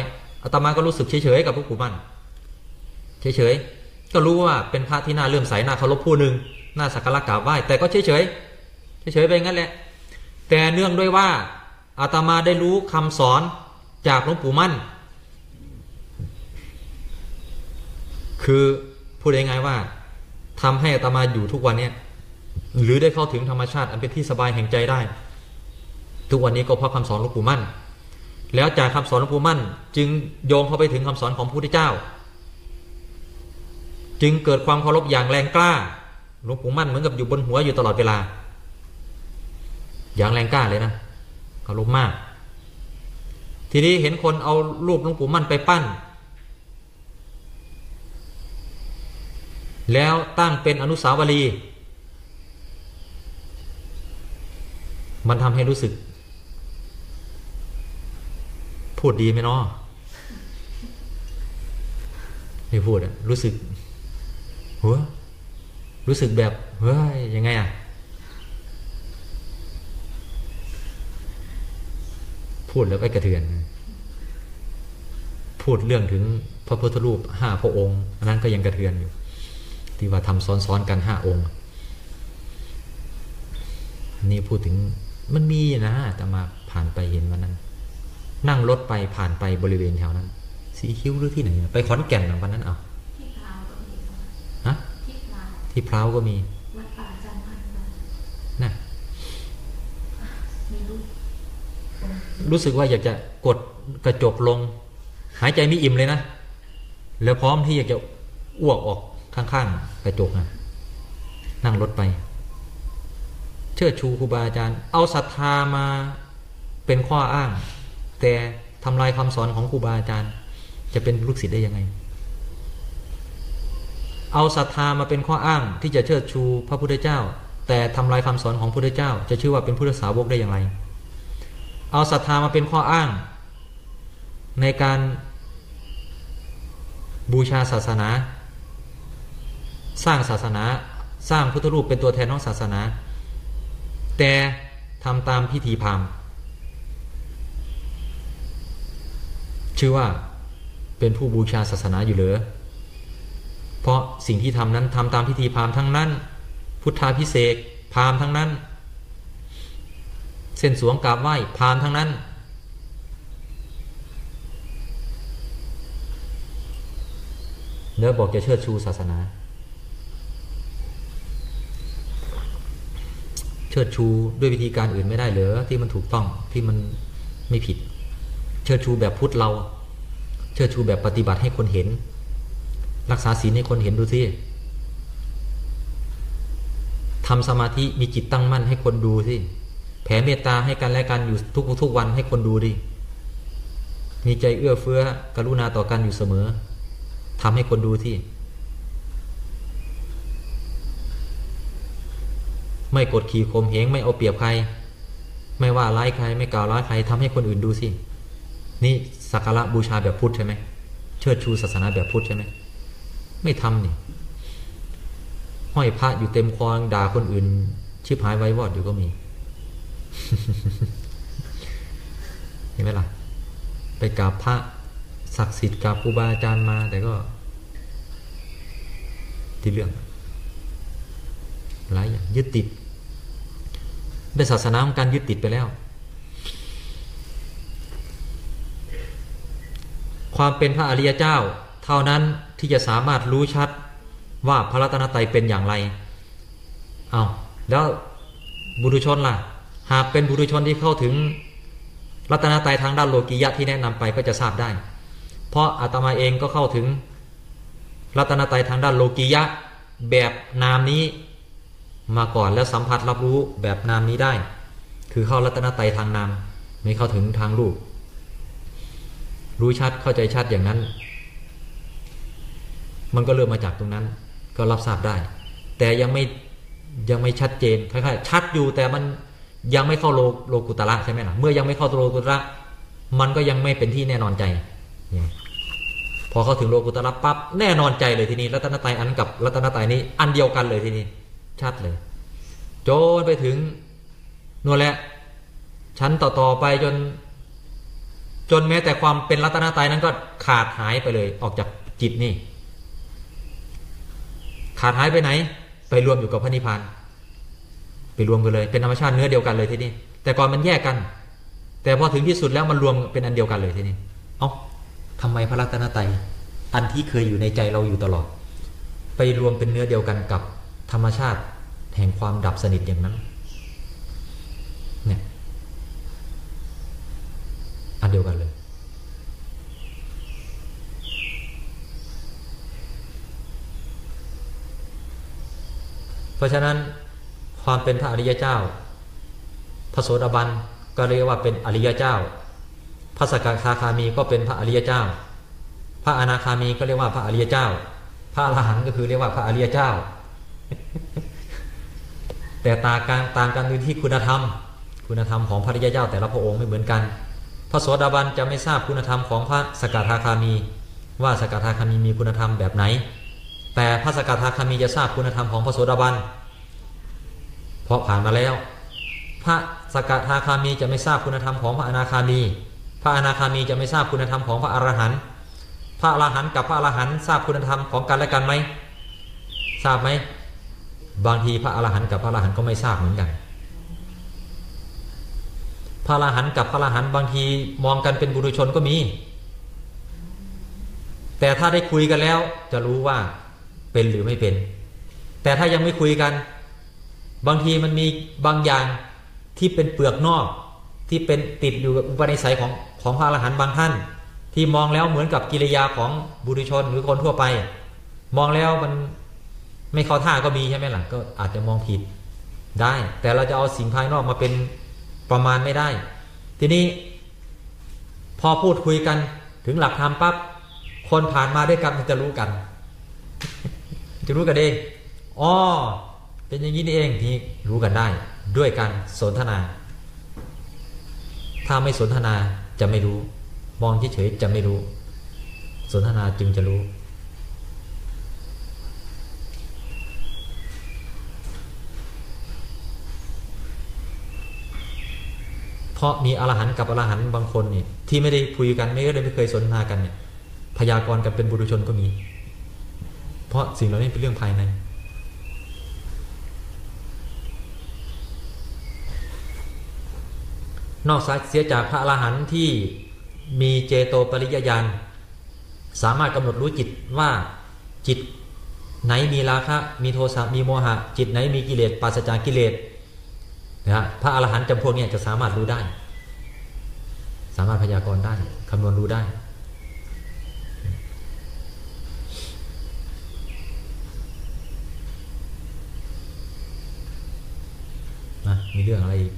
อาตมาก็รู้สึกเฉยๆกับหลวงปู่มั่นเฉยๆก็รู้ว่าเป็นพระที่น่าเลื่อมใสน่าเคารพผู้หนึ่งน่าสักการะกราบไหว้แต่ก็เฉยๆ เฉยๆไปงั้นแหละ แต่เนื่องด้วยว่าอาตมาได้รู้คำสอนจากหลวงปู่มั่น คือพูดง่ายๆว่าทำให้อาตมาอยู่ทุกวันเนี้ยหรือได้เข้าถึงธรรมชาติอันเป็นที่สบายแห่งใจได้ ทุกวันนี้ก็เพราะคำสอนหลวงปู่มั่น แล้วจากคำสอนหลวงปู่มั่น จึงโยงเข้าไปถึงคำสอนของพระพุทธเจ้า จึงเกิดความเคารพอย่างแรงกล้าหลวงปู่มั่นเหมือนกับอยู่บนหัวอยู่ตลอดเวลา อย่างแรงกล้าเลยนะเคารพมาก ทีนี้เห็นคนเอารูปหลวงปู่มั่นไปปั้น แล้วตั้งเป็นอนุสาวรีย์มันทำให้รู้สึก พูดดีไหมเนาะไม่พูดอะรู้สึกหัวรู้สึกแบบเฮ้ยยังไงอะ พูดแล้วไปกระเทือน พูดเรื่องถึงพระพุทธรูปห้าพระองค์อันนั้นก็ยังกระเทือนอยู่ ที่ว่าทำซ้อนๆกันห้าองค์นี่พูดถึงมันมีนะแต่มาผ่านไปเห็นวันนั้น นั่งรถไปผ่านไปบริเวณแถวนั้น สีคิ้วหรือที่ไหน ไปขอนแก่นหรือวันนั้นเอาที่พราวก็มีค่ะฮะที่พราวที่พร้าวก็มี วัดป่าจันท รู้สึกว่าอยากจะกดกระจกลง หายใจไม่อิ่มเลยนะ แล้วพร้อมที่อยากจะอ้วกออกข้างๆกระจกนะนั่งรถไป เชิดชูครูบาอาจารย์ เอาศรัทธามาเป็นข้ออ้าง แต่ทำลายคำสอนของครูบาอาจารย์ จะเป็นลูกศิษย์ได้ยังไง เอาศรัทธามาเป็นข้ออ้างที่จะเชิดชูพระพุทธเจ้า แต่ทำลายคำสอนของพระพุทธเจ้า จะชื่อว่าเป็นพุทธสาวกได้อย่างไร เอาศรัทธามาเป็นข้ออ้าง ในการบูชาศาสนา สร้างศาสนาสร้างพุทธรูปเป็นตัวแทนของศาสนา แต่ทำตามพิธีพราหมณ์ชื่อว่าเป็นผู้บูชาศาสนาอยู่เหรือ เพราะสิ่งที่ทำนั้นทำตามพิธีพราหมณ์ทั้งนั้น พุทธาพิเศษพราหมณ์ทั้งนั้น เส้นสวงกราบไหว้พามทั้งนั้น เนื้อบอกจะเชิดชูศาสนา เชิดชูด้วยวิธีการอื่นไม่ได้เหรอที่มันถูกต้องที่มันไม่ผิด เชิดชูแบบพุทธเรา เชิดชูแบบปฏิบัติให้คนเห็น รักษาศีลให้คนเห็นดูสิทำสมาธิมีจิตตั้งมั่นให้คนดูสิ แผ่เมตตาให้กันและกันอยู่ทุกทุกวันให้คนดูดิมีใจเอื้อเฟื้อกรุณาต่อกันอยู่เสมอทำให้คนดูที่ ไม่กดขี่ข่มเหงไม่เอาเปรียบใคร ไม่ว่าร้ายใคร ไม่กล่าวร้ายใครทำให้คนอื่นดูสิ นี่สักการะบูชาแบบพุทธใช่ไหมเชิดชูศาสนาแบบพุทธใช่ไหมไม่ทำนี่ห้อยพระอยู่เต็มคอด่าคนอื่น ชิบหายไว้วอดอยู่ก็มี เห็นไหมล่ะ ไปกราบพระศักดิ์สิทธิ์กราบครูบาอาจารย์มา แต่ก็ที่เรื่องหลายอย่างยึดติดเป็นศาสนาของการยึดติดไปแล้ว ความเป็นพระอริยเจ้า เท่านั้นที่จะสามารถรู้ชัดว่าพระรัตนตรัยเป็นอย่างไร เอาแล้วบุรุชนล่ะ หากเป็นบุรุชนที่เข้าถึงรัตนตรัยทางด้านโลกียะที่แนะนำไปก็จะทราบได้ เพราะอาตมาเองก็เข้าถึงรัตนตรัยทางด้านโลกียะแบบนามนี้มาก่อนแล้วสัมผัสรับรู้แบบนามนี้ได้ คือเข้ารัตนตรัยทางนามไม่เข้าถึงทางรูป รู้ชัดเข้าใจชัดอย่างนั้น มันก็เริ่มมาจากตรงนั้น ก็รับทราบได้ แต่ยังไม่ยังไม่ชัดเจนคล้ายๆชัดอยู่แต่มัน ยังไม่เข้าโลโลกุตระใช่ไหมล่ะ เมื่อยังไม่เข้าโลกุตระ มันก็ยังไม่เป็นที่แน่นอนใจ พอเข้าถึงโลกุตระปั๊บแน่นอนใจเลยทีนี้รัตนตรัยอันกับรัตนตรัยนี้อันเดียวกันเลยทีนี้ ชัดเลย จนไปถึงนู่นแหละชั้นต่อๆไปจน จนแม้แต่ความเป็นรัตนตรัยนั้นก็ขาดหายไปเลย ออกจากจิตนี่ ขาดหายไปไหน ไปรวมอยู่กับพระนิพพาน รวมกันเลย เป็นธรรมชาติเนื้อเดียวกันเลยทีนี้แต่ก่อนมันแยกกัน แต่พอถึงที่สุดแล้วมันรวมเป็นอันเดียวกันเลยทีนี้เอ้าทำไมพระรัตนตรัยอันที่เคยอยู่ในใจเราอยู่ตลอด ไปรวมเป็นเนื้อเดียวกันกับธรรมชาติแห่งความดับสนิทอย่างนั้นเนี่ยอันเดียวกันเลย เพราะฉะนั้น ความเป็นพระอริยเจ้า พระโสดาบันก็เรียกว่าเป็นอริยเจ้า พระสกทาคามีก็เป็นพระอริยเจ้า พระอนาคามีก็เรียกว่าพระอริยเจ้า พระอรหันต์ก็คือเรียกว่าพระอริยเจ้า แต่ต่างกันต่างกันอยู่ที่คุณธรรม คุณธรรมของพระอริยเจ้า แต่ละพระองค์ไม่เหมือนกัน พระโสดาบันจะไม่ทราบคุณธรรมของพระสกทาคามี ว่าสกทาคามีมีคุณธรรมแบบไหน แต่พระสกทาคามีจะทราบคุณธรรมของพระโสดาบันเราะผ่านมาแล้ว พระสกทาคามีจะไม่ทราบคุณธรรมของพระอนาคามี พระอนาคามีจะไม่ทราบคุณธรรมของพระอรหันต์พระอรหันต์กับพระอรหันต์ทราบคุณธรรมของกันและกันไหมทราบไหมบางทีพระอรหันต์กับพระอรหันต์ก็ไม่ทราบเหมือนกัน พระอรหันต์กับพระอรหันต์บางทีมองกันเป็นบุรุชนก็มี แต่ถ้าได้คุยกันแล้วจะรู้ว่าเป็นหรือไม่เป็น แต่ถ้ายังไม่คุยกัน บางทีมันมีบางอย่างที่เป็นเปลือกนอก ที่เป็นติดอยู่กับอุปนิสัยของของพระอรหันต์บางท่าน ที่มองแล้วเหมือนกับกิริยาของบุรุชนหรือคนทั่วไป มองแล้วมันไม่เข้าท่าก็มีใช่ไหมล่ะก็อาจจะมองผิดได้ แต่เราจะเอาสิ่งภายนอกมาเป็นประมาณไม่ได้ ทีนี้ พอพูดคุยกันถึงหลักธรรมปั๊บคนผ่านมาด้วยกันมันจะรู้กัน จะรู้กันเองอ๋อ เป็นอย่างนี้นี่เองที่รู้กันได้ด้วยการสนทนา ถ้าไม่สนทนาจะไม่รู้ มองเฉยๆจะไม่รู้ สนทนาจึงจะรู้เพราะมีอรหันต์กับอรหันต์บางคนเนี่ยที่ไม่ได้คุยกันไม่ได้ไม่เคยสนทนากันเนี่ยพยากรณ์กันเป็นบุรุชนก็มี เพราะสิ่งเหล่านี้เป็นเรื่องภายใน นอกเสียจากพระอรหันต์ที่มีเจโตปริยญาณสามารถกำหนดรู้จิตว่าจิตไหนมีราคะมีโทสะมีโมหะ จิตไหนมีกิเลสปราศจากกิเลสนะฮะพระอรหันต์จำพวกนี้จะสามารถรู้ได้ สามารถพยากรณ์ได้คำนวณรู้ได้มีเรื่องอะไรอีก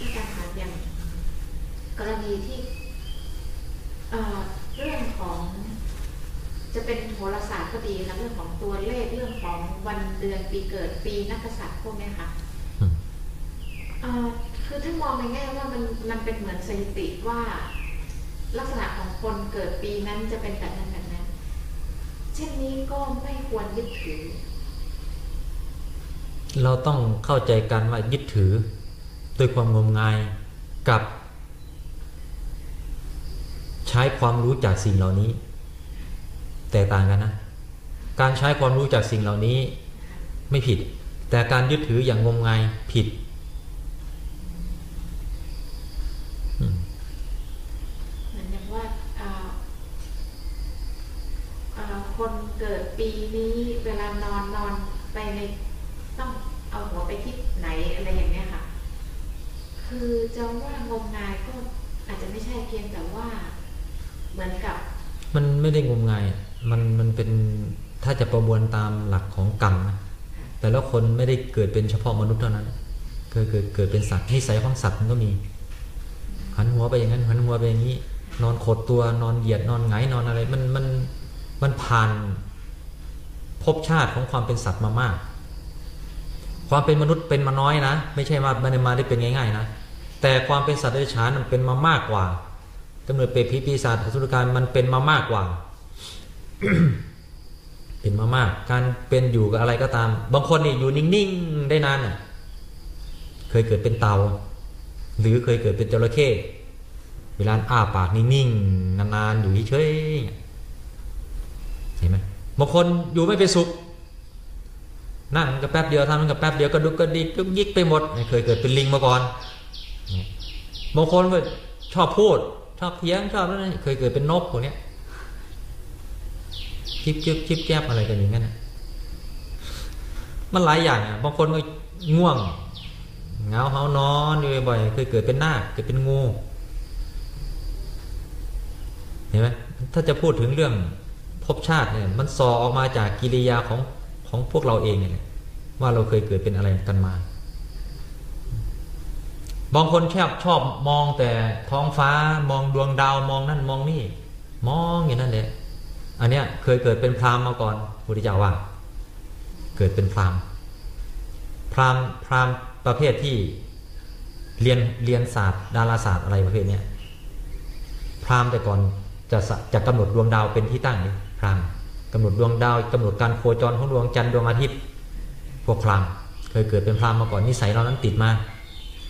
อาจารย์คะอย่างกรณีที่เอ่อเรื่องของจะเป็นโหราศาสตร์ก็ดีนะเรื่องของตัวเลขเรื่องของวันเดือนปีเกิดปีนักกษัตริย์พวกเนี้ยค่ะอืมเอ่อคือถ้ามองในแง่ว่ามันมันเป็นเหมือนสถิติว่า ลักษณะของคนเกิดปีนั้นจะเป็นแบบนั้นแบบนั้น เช่นนี้ก็ไม่ควรยึดถือ เราต้องเข้าใจกันว่ายึดถือด้วยความงมงายกับ ใช้ความรู้จากสิ่งเหล่านี้ แตกต่างกันนะ การใช้ความรู้จากสิ่งเหล่านี้ ไม่ผิด แต่การยึดถืออย่างงมงายผิดอืมเหมือนอย่างว่าเอ่อเอ่อคนเกิดปีนี้เวลานอนนอนไปในต้องเอาหัวไปที่ไหนอะไรอย่างเนี้ยค่ะ คือจะว่างมงายก็อาจจะไม่ใช่เพียงแต่ว่าเหมือนกับ มันไม่ได้งมงายมันมันเป็นถ้าจะประมวลตามหลักของกรรมนะ แต่ละคนไม่ได้เกิดเป็นเฉพาะมนุษย์เท่านั้นเคยเกิดเกิดเป็นสัตว์นิสัยของสัตว์มันก็มีหันหัวไปอย่างนั้นหันหัวไปอย่างนี้ นอนขดตัวนอนเหยียดนอนหงายนอนอะไรมันมันมันผ่านภพชาติของความเป็นสัตว์มามาก ความเป็นมนุษย์เป็นมาน้อยนะ ไม่ใช่ว่ามันได้มาได้เป็นง่าย ๆ นะ แต่ความเป็นสัตว์เดรัจฉานมันเป็นมามากกว่ากำเนิดเปรตผีปีศาจอสุรกายมันเป็นมามากกว่า เป็นมามากการเป็นอยู่กับอะไรก็ตาม บางคนนี่อยู่นิ่งๆได้นานเคยเกิดเป็นเตาหรือเคยเกิดเป็นจระเข้เวลาอ้าปากนิ่งๆนานๆอยู่เฉยๆเห็นไหมบางคนอยู่ไม่เป็นสุขนั่งก็แป๊บเดียวทำมันก็แป๊บเดียวก็ดุกก็ดิกยุกยิกไปหมดเคยเกิดเป็นลิงมาก่อนบางคนก็ชอบพูด ชอบเถียงชอบนั่นเคยเกิดเป็นนกพวกนี้ ยชิบเจี๊ยบชิบแจ๊บอะไรกันอย่างนั้นมันหลายอย่างอะบางคนก็ง่วงเงาเหานอนอยู่บ่อยๆเคยเกิดเป็นนาคเกิดเป็นงูเห็นไหมถ้าจะพูดถึงเรื่องภพชาติเนี่ยมันสอออกมาจากกิริยาของของพวกเราเองเนี่ยว่าเราเคยเกิดเป็นอะไรกันมา บางคนชอบชอบมองแต่ท้องฟ้ามองดวงดาวมองนั่นมองนี่ มองอย่างนั้นแหละ อันเนี้ยเคยเกิดเป็นพราหมณ์มาก่อนพุทธเจ้าว่า เกิดเป็นพราหมณ์พราหมณ์พราหมณ์ประเภทที่เรียนเรียนศาสตร์ ดาราศาสตร์อะไรประเภทเนี้ยพราหมณ์แต่ก่อนจะจะกำหนดดวงดาวเป็นที่ตั้งนี่พราหมณ์กำหนดดวงดาวกำหนดการโคจรของดวงจันทร์ดวงอาทิตย์พวกพราหมณ์เคยเกิดเป็นพราหมณ์มาก่อนนิสัยเรานั้นติดมา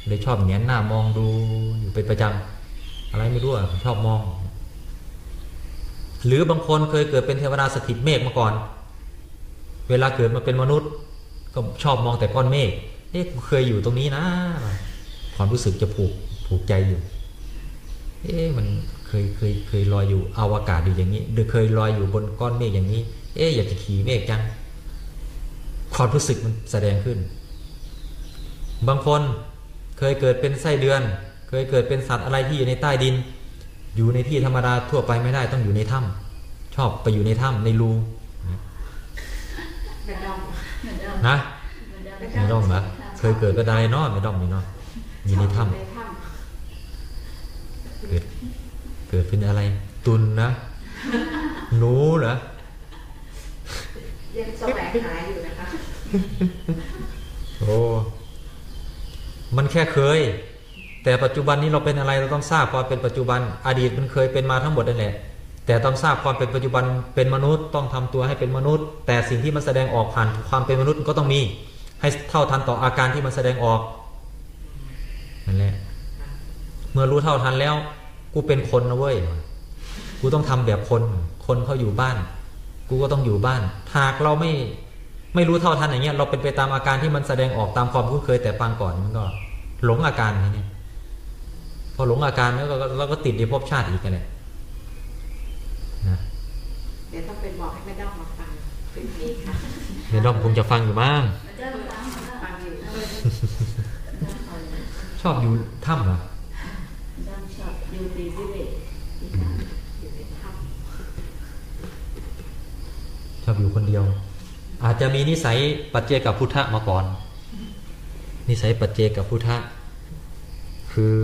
เลยชอบเนียนหน้ามองดูอยู่เป็นประจำอะไรไม่รู้อะชอบมอง หรือบางคนเคยเกิดเป็นเทวดาสถิตเมฆมาก่อน เวลาเกิดมาเป็นมนุษย์ ก็ชอบมองแต่ก้อนเมฆเอ๊ะเคยอยู่ตรงนี้นะ ความรู้สึกจะผูกผูกใจอยู่ เอ๊ะมันเคยเคยเคยลอยอยู่อวกาศอยู่อย่างนี้หรือเคยลอยอยู่บนก้อนเมฆอย่างนี้ เอ๊ะอยากจะขี่เมฆจังความรู้สึกมันแสดงขึ้น บางคนเคยเกิดเป็นไส้เดือน เคยเกิดเป็นสัตว์อะไรที่อยู่ในใต้ดิน อยู่ในที่ธรรมดาทั่วไปไม่ได้ต้องอยู่ในถ้ำชอบไปอยู่ในถ้ำในรูเป็นดอมเหมือนเดิมนะเหมือนเดิมในร่องนะเคยเกิดก็ได้เนาะในร่องนี่เนาะอยู่ในถ้ำในถ้เกิดเกิดเป็นอะไร ตุนนะหนูเหรอำยังแสวงหาอยู่นะคะโอ้มันแค่เคย แต่ปัจจุบันนี้เราเป็นอะไรเราต้องทราบความเป็นปัจจุบัน อดีตมันเคยเป็นมาทั้งหมดนั่นแหละแต่ต้องทราบความเป็นปัจจุบันเป็นมนุษย์ต้องทำตัวให้เป็นมนุษย์ แต่สิ่งที่มันแสดงออกผ่านความเป็นมนุษย์ก็ต้องมี ให้เท่าทันต่ออาการที่มันแสดงออกนั่นแหละเมื่อรู้เท่าทันแล้ว กูเป็นคนนะเว้ยกูต้องทำแบบคน คนเขาอยู่บ้าน กูก็ต้องอยู่บ้านหากเราไม่ไม่รู้เท่าทันอย่างเงี้ยเราเป็นไปตามอาการที่มันแสดงออกตามความคุ้นเคยแต่ปางก่อนมันก็ หลงอาการทีนี้ พอหลงอาการแล้วก็เราก็ติดในภพชาติอีกกันแหละนะเดี๋ยวต้องเป็นบอกให้แม่ด้อมมาฟังคลิปนี้ค่ะเดี๋ยวดอมคงจะฟังอยู่มั้งเหมือนเดิมฟังเหมือนเดิมฟังอยู่ชอบอยู่ถ้ำเหรอดังชอบยูตีวิเวกอยู่ในถ้ชอบอยู่คนเดียว อาจจะมีนิสัยปัจเจกับพุทธะมาก่อน นิสัยปัจเจกับพุทธะคือ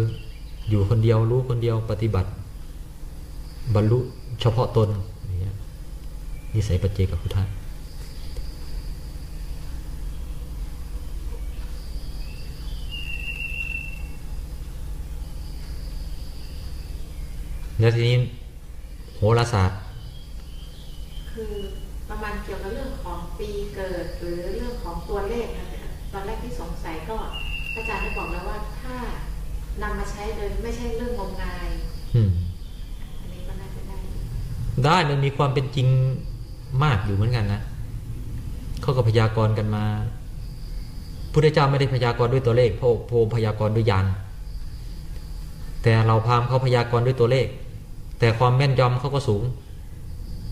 อยู่คนเดียวรู้คนเดียวปฏิบัติ บรรลุเฉพาะตนอย่างนิสัยปัจเจกับพุทธะแล้วทีนี้โหราศาสตร์ คือประมาณเกี่ยวกับเรื่องของปีเกิดหรือเรื่องของตัวเลขนะตอนแรกที่สงสัยก็อาจารย์ได้บอกแล้วว่าถ้า นำมาใช้โดยไม่ใช่เรื่องงมงายอืมอันนี้ก็น่าจะได้ ได้มันมีความเป็นจริงมากอยู่เหมือนกันนะเขาก็พยากรณ์กันมาพุทธเจ้าไม่ได้พยากรณ์ด้วยตัวเลขพระพระองค์พยากรณ์ด้วยยานแต่เราพราหมณ์เขาพยากรณ์ด้วยตัวเลข แต่ความแม่นยำเขาก็สูง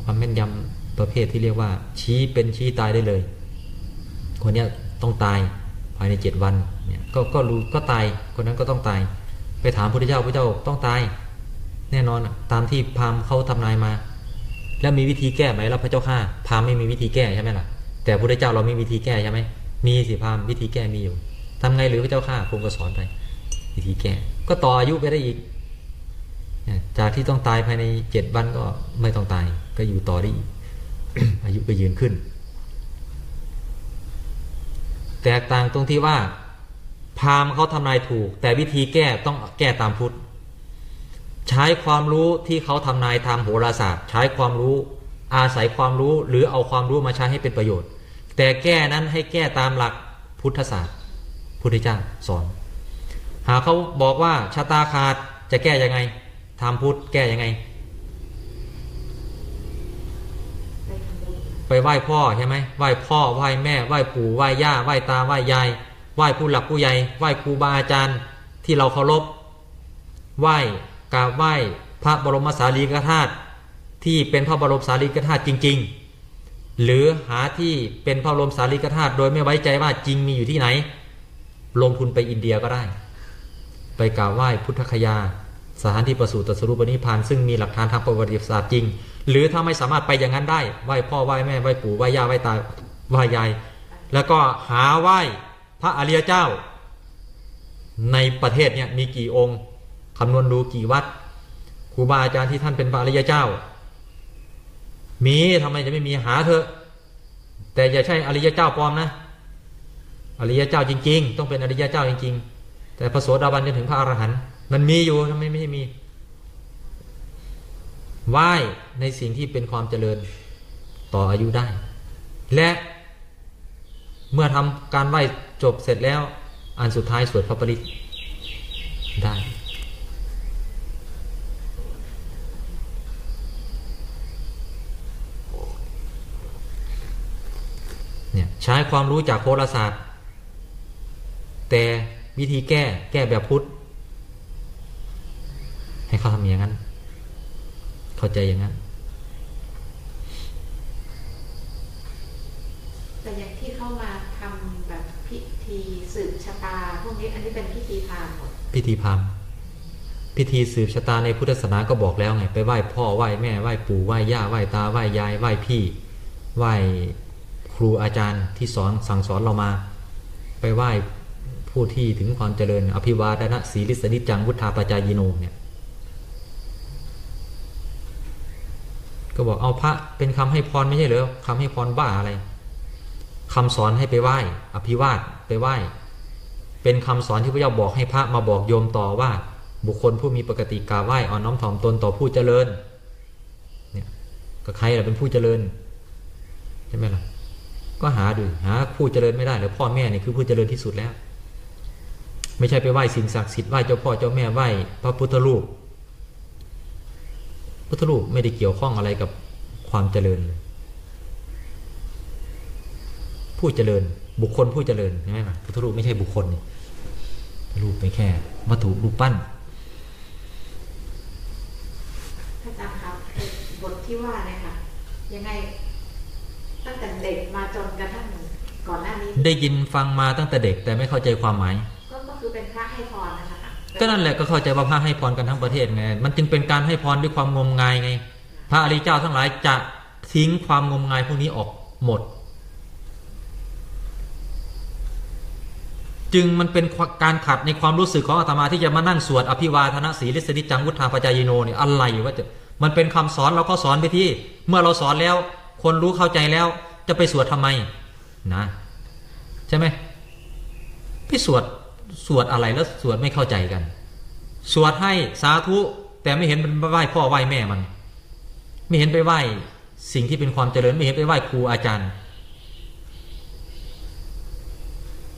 ความแม่นยำประเภทที่เรียกว่า ชี้เป็นชี้ตายได้เลย คนเนี้ยต้องตายภายในเจ็ดวัน เนี่ยก็ก็รู้ก็ตายคนนั้นก็ต้องตาย ไปถามพระพุทธเจ้าพระเจ้าต้องตาย แน่นอนตามที่พามเขาทำนายมา แล้วมีวิธีแก้ไหมล่ะพระเจ้าข้าพามไม่มีวิธีแก้ใช่ไหมล่ะแต่พระพุทธเจ้าเรามีวิธีแก้ใช่ไหมมีสิพามวิธีแก้มีอยู่ทำไงหรือพระเจ้าข้าพงก็สอนไป วิธีแก้ก็ต่ออายุไปได้อีกจากที่ต้องตายภายในเจ็ดวันก็ไม่ต้องตายก็อยู่ต่อได้อีกอายุก็ยืนขึ้น แตกต่างตรงที่ว่า พราหมณ์เขาทำนายถูก แต่วิธีแก้ต้องแก้ตามพุทธ ใช้ความรู้ที่เขาทำนายทางโหราศาสตร์ ใช้ความรู้อาศัยความรู้หรือเอาความรู้มาใช้ให้เป็นประโยชน์ แต่แก้นั้นให้แก้ตามหลักพุทธศาสตร์ พุทธเจ้าสอน หาเขาบอกว่าชะตาขาดจะแก้ยังไงทำพุทธแก้ยังไงได้ทำบุญไปไหว้พ่อใช่ไหมไหว้พ่อไหว้แม่ไหว้ปู่ไหว้ย่าไหว้ตาไหว้ยาย ไหว้ผู้หลักผู้ใหญ่ไหว้ครูบาอาจารย์ที่เราเคารพไหว้กราบไหว้พระบรมสารีริกธาตุที่เป็นพระบรมสารีริกธาตุจริง ๆ หรือหาที่เป็นพระบรมสารีริกธาตุโดยไม่ไว้ใจว่าจริงมีอยู่ที่ไหน ลงทุนไปอินเดียก็ได้ ไปกราบไหว้พุทธคยา สถานที่ประสูติตรัสรุปนิพพานซึ่งมีหลักฐานทางประวัติศาสตร์จริง หรือถ้าไม่สามารถไปอย่างนั้นได้ไหว้พ่อไหว้แม่ไหว้ปู่ไหว้ย่าไหว้ตาไหว้ยายแล้วก็หาไหว้ พระอริยเจ้า ในประเทศเนี่ยมีกี่องค์คำนวณดูกี่วัดครูบาอาจารย์ที่ท่านเป็นพระอริยเจ้า มีทำไมจะไม่มีหาเถอะ แต่อย่าใช่อริยเจ้าปลอมนะอริยเจ้าจริง ๆ ต้องเป็นอริยเจ้าจริง ๆ แต่พระโสดาบันจนถึงพระอรหันต์มันมีอยู่ทำไมไม่ใช่มีไหว้ในสิ่งที่เป็นความเจริญต่ออายุได้ และเมื่อทำการไหว้ จบเสร็จแล้วอันสุดท้ายสวดพระปริตได้ เนี่ยใช้ความรู้จากโหราศาสตร์ แต่วิธีแก้แก้แบบพุทธ ให้เขาทำอย่างนั้น เข้าใจอย่างนั้นแต่อย่างที่เข้ามาทำแบบพิธีสืบชะตา พวก นี้อันนี้เป็นพิธีพราหมณ์หมดพิธีพราหมณ์พิธีสืบชะตาในพุทธศาสนาก็บอกแล้วไงไปไหว้พ่อไหว้แม่ไหว้ปู่ไหว้ย่าไหว้ตาไหว้ยายไหว้พี่ไหว้ครูอาจารย์ที่สอนสั่งสอนเรามา ไปไหว้ผู้ที่ถึงความเจริญ อภิวาดนะสีลิสนิจจังวุฒาปจายโนเนี่ยก็บอกเอาพระเป็นคำให้พรไม่ใช่เหรอคำให้พรบ้าอะไรคำสอนให้ไปไหว้ อภิวาทไปไหว้ เป็นคำสอนที่พระเจ้าบอกให้พระมาบอกโยมต่อว่า บุคคลผู้มีปกติกราบไหว้อ่อนน้อมถ่อมตนต่อผู้เจริญเนี่ยก็ใครล่ะเป็นผู้เจริญใช่ไหมล่ะก็หาดูหาผู้เจริญไม่ได้แล้วพ่อแม่นี่คือผู้เจริญที่สุดแล้ว ไม่ใช่ไปไหว้สิ่งศักดิ์สิทธิ์ไหว้เจ้าพ่อเจ้าแม่ไหว้พระพุทธรูปพุทธรูปไม่ได้เกี่ยวข้องอะไรกับความเจริญ ผู้เจริญ บุคคลผู้เจริญใช่ไหมล่ะพุทธรูปไม่ใช่บุคคลนี่พุทธรูปเป็นแค่วัตถุรูปปั้นอาจารย์ครับไอ้บทที่ว่าเนี่ยค่ะยังไงตั้งแต่เด็กมาจนกระทั่งก่อนหน้านี้ ได้ยินฟังมาตั้งแต่เด็กแต่ไม่เข้าใจความหมายก็ก็คือเป็นพระให้พรนะคะก็นั่นแหละก็เข้าใจว่าพระให้พรกันทั้งประเทศไงมันจึงเป็นการให้พรด้วยความงมงายไง พระอริยเจ้าทั้งหลายจะทิ้งความงมงายพวกนี้ออกหมด จึงมันเป็นการขัดในความรู้สึกของอาตมาที่จะมานั่งสวดอภิวาทนะสีลิสนิจังวุฒาปจายโนเนี่ยอะไรว่าจะมันเป็นคำสอนเราก็สอนไปที่ เมื่อเราสอนแล้ว คนรู้เข้าใจแล้ว จะไปสวดทำไมนะ ใช่ไหมพี่สวดสวดอะไรแล้วสวดไม่เข้าใจกัน สวดให้สาธุ แต่ไม่เห็นเป็นไหว้พ่อไหว้แม่มัน ไม่เห็นไปไหว้สิ่งที่เป็นความเจริญไม่เห็นไปไหว้ครูอาจารย์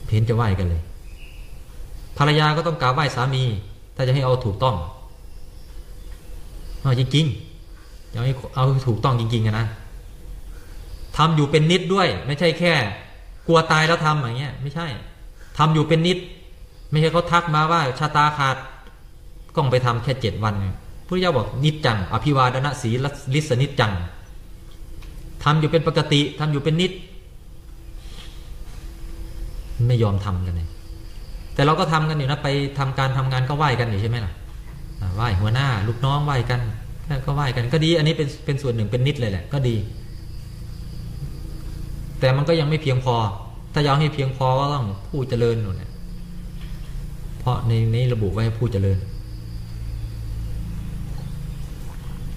ไม่ เห็นจะไหว้กันเลย ภรรยาก็ต้องกราบไหว้สามี ถ้าจะให้เอาถูกต้องเอาจริงๆอยาให้เอาถูกต้องจริงๆนะทำอยู่เป็นนิดด้วย ไม่ใช่แค่ กลัวตายแล้วทำอย่างเงี้ย ไม่ใช่ทำอยู่เป็นนิด ไม่ใช่เขาทักมาว่าชาตาขาดก้องไปทำแค่เจ็ดวันพระเจ้าบอกนิจจัง อภิวาดนะสีลิสนิจจังทำอยู่เป็นปกติทำอยู่เป็นนิด ไม่ยอมทำกันเลยแต่เราก็ทำกันอยู่นะไปทำการทำงานก็ไหว้กันอยู่ใช่ไหมล่ะไหว้หัวหน้า ลูกน้องไหว้กันก็ไหว้กันก็ดี อันนี้เป็นเป็นส่วนหนึ่งเป็นนิดเลยแหละก็ดี แต่มันก็ยังไม่เพียงพอ ถ้ายากให้เพียงพอก็ต้องผู้เจริญหนูเนี่ยเพราะในนี้ระบุไว้ให้ผู้เจริญ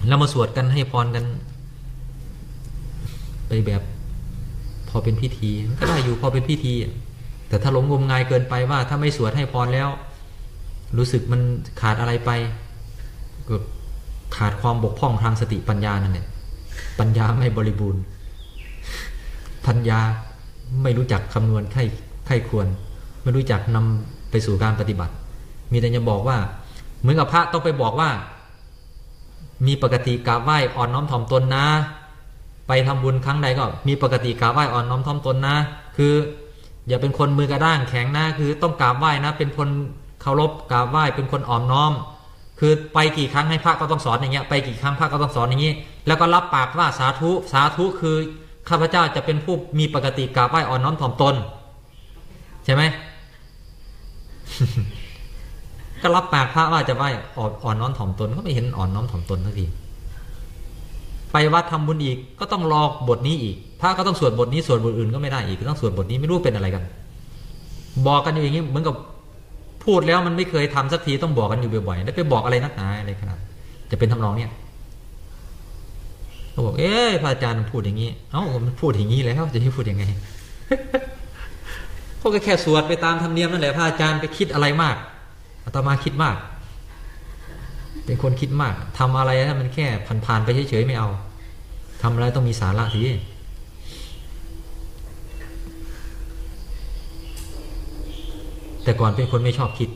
แล้วมาสวดกันให้พรกัน ไปแบบพอเป็นพิธีก็ได้อยู่พอเป็นพิธีอะ แต่ถ้าหลงงมงายเกินไปว่า ถ้าไม่สวดให้พรแล้ว รู้สึกมันขาดอะไรไปก็ขาดความบกพร่องทางสติปัญญานั่นแหละปัญญาไม่บริบูรณ์ ปัญญาไม่รู้จักคำนวณไข้ไข้ควร ไม่รู้จักนำไปสู่การปฏิบัติ มีแต่จะบอกว่า เหมือนกับพระต้องไปบอกว่า มีปกติกราบไหว้อ่อนน้อมถ่อมตนนะ ไปทำบุญครั้งใดก็ มีปกติกราบไหว้อ่อนน้อมถ่อมตนนะ คือ อย่าเป็นคนมือกระด้างแข็งนะคือต้องกราบไหว้นะ เป็นคนเคารพกราบไหว้เป็นคนอ่อมน้อม คือไปกี่ครั้งให้พระก็ต้องสอนอย่างเงี้ยไปกี่ครั้งพระก็ต้องสอนอย่างงี้ แล้วก็รับปากว่าสาธุสาธุคือข้าพเจ้าจะเป็นผู้มีปกติกราบไหว้อ่อนน้อมถ่อมตน ใช่ไหมก็รับปากพระว่าจะไหว้อ่อนอ่อนน้อมถ่อมตนก็ไม่เห็นอ่อนน้อมถ่อมตนสักที ไปวัดทำบุญอีกก็ต้องรอบทนี้อีกพระก็ต้องสวดบทนี้สวดบทอื่นก็ไม่ได้อีกต้องสวดบทนี้ไม่รู้เป็นอะไรกัน บอกกันอยู่อย่างนี้เหมือนกับพูดแล้วมันไม่เคยทำสักทีต้องบอกกันอยู่บ่อยๆแล้วไปบอกอะไรนักหนาอะไรขนาดจะเป็นทำนองเนี้ยเขาบอกเอ๊ะพระอาจารย์พูดอย่างนี้ เอ้ามันพูดอย่างนี้แล้วจะให้พูดยังไงก็แค่สวดไปตามธรรมเนียมนั่นแหละพระอาจารย์ไปคิดอะไรมากอาตมาคิดมาก เป็นคนคิดมากทำอะไรถ้ามันแค่ผ่านๆไปเฉยๆไม่เอา ทำอะไรต้องมีสาระสิแต่ก่อนเป็นคนไม่ชอบคิด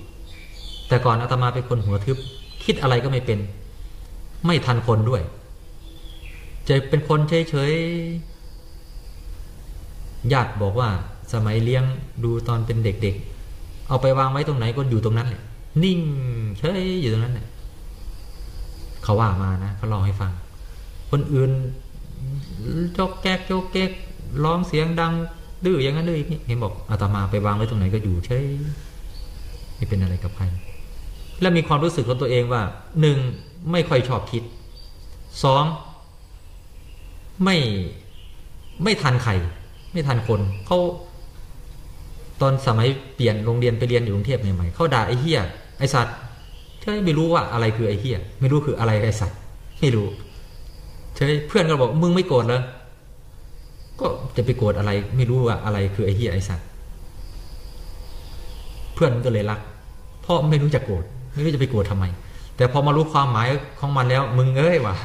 แต่ก่อนอาตมาเป็นคนหัวทึบ คิดอะไรก็ไม่เป็น ไม่ทันคนด้วย จะเป็นคนเฉยๆ ญาติบอกว่าสมัยเลี้ยงดูตอนเป็นเด็กๆ เอาไปวางไว้ตรงไหนก็อยู่ตรงนั้นแหละ นิ่งเฉยอยู่ตรงนั้นแหละเขาว่ามานะเขาเล่าให้ฟัง คนอื่น จกแก๊กจกแก๊กร้องเสียงดัง ดื้ออย่างนั้นดื้ออย่างนี้เห็นบอกอาตมาไปวางไว้ตรงไหนก็อยู่เฉยไม่เป็นอะไรกับใครและมีความรู้สึกของตัวเองว่าหนึ่งไม่ค่อยชอบคิดสองไม่ไม่ทันใครไม่ทันคนเขาตอนสมัยเปลี่ยนโรงเรียนไปเรียนอยู่กรุงเทพใหม่ๆเขาด่าไอ้เหี้ยไอ้สัตว์เฉยไม่รู้ว่าอะไรคือไอ้เหี้ยไม่รู้คืออะไรไอ้สัตว์ไม่รู้ เฉยเพื่อนก็บอกมึงไม่โกรธเหรอก็จะไปโกรธอะไร ไม่รู้ว่าอะไรคือไอ้เหี้ยไอ้สัตว์เพื่อนมันก็เลยรักเพราะไม่รู้จะโกรธไม่รู้จะไปโกรธทำไม แต่พอมารู้ความหมายของมันแล้ว มึงเอ้ยว่ะ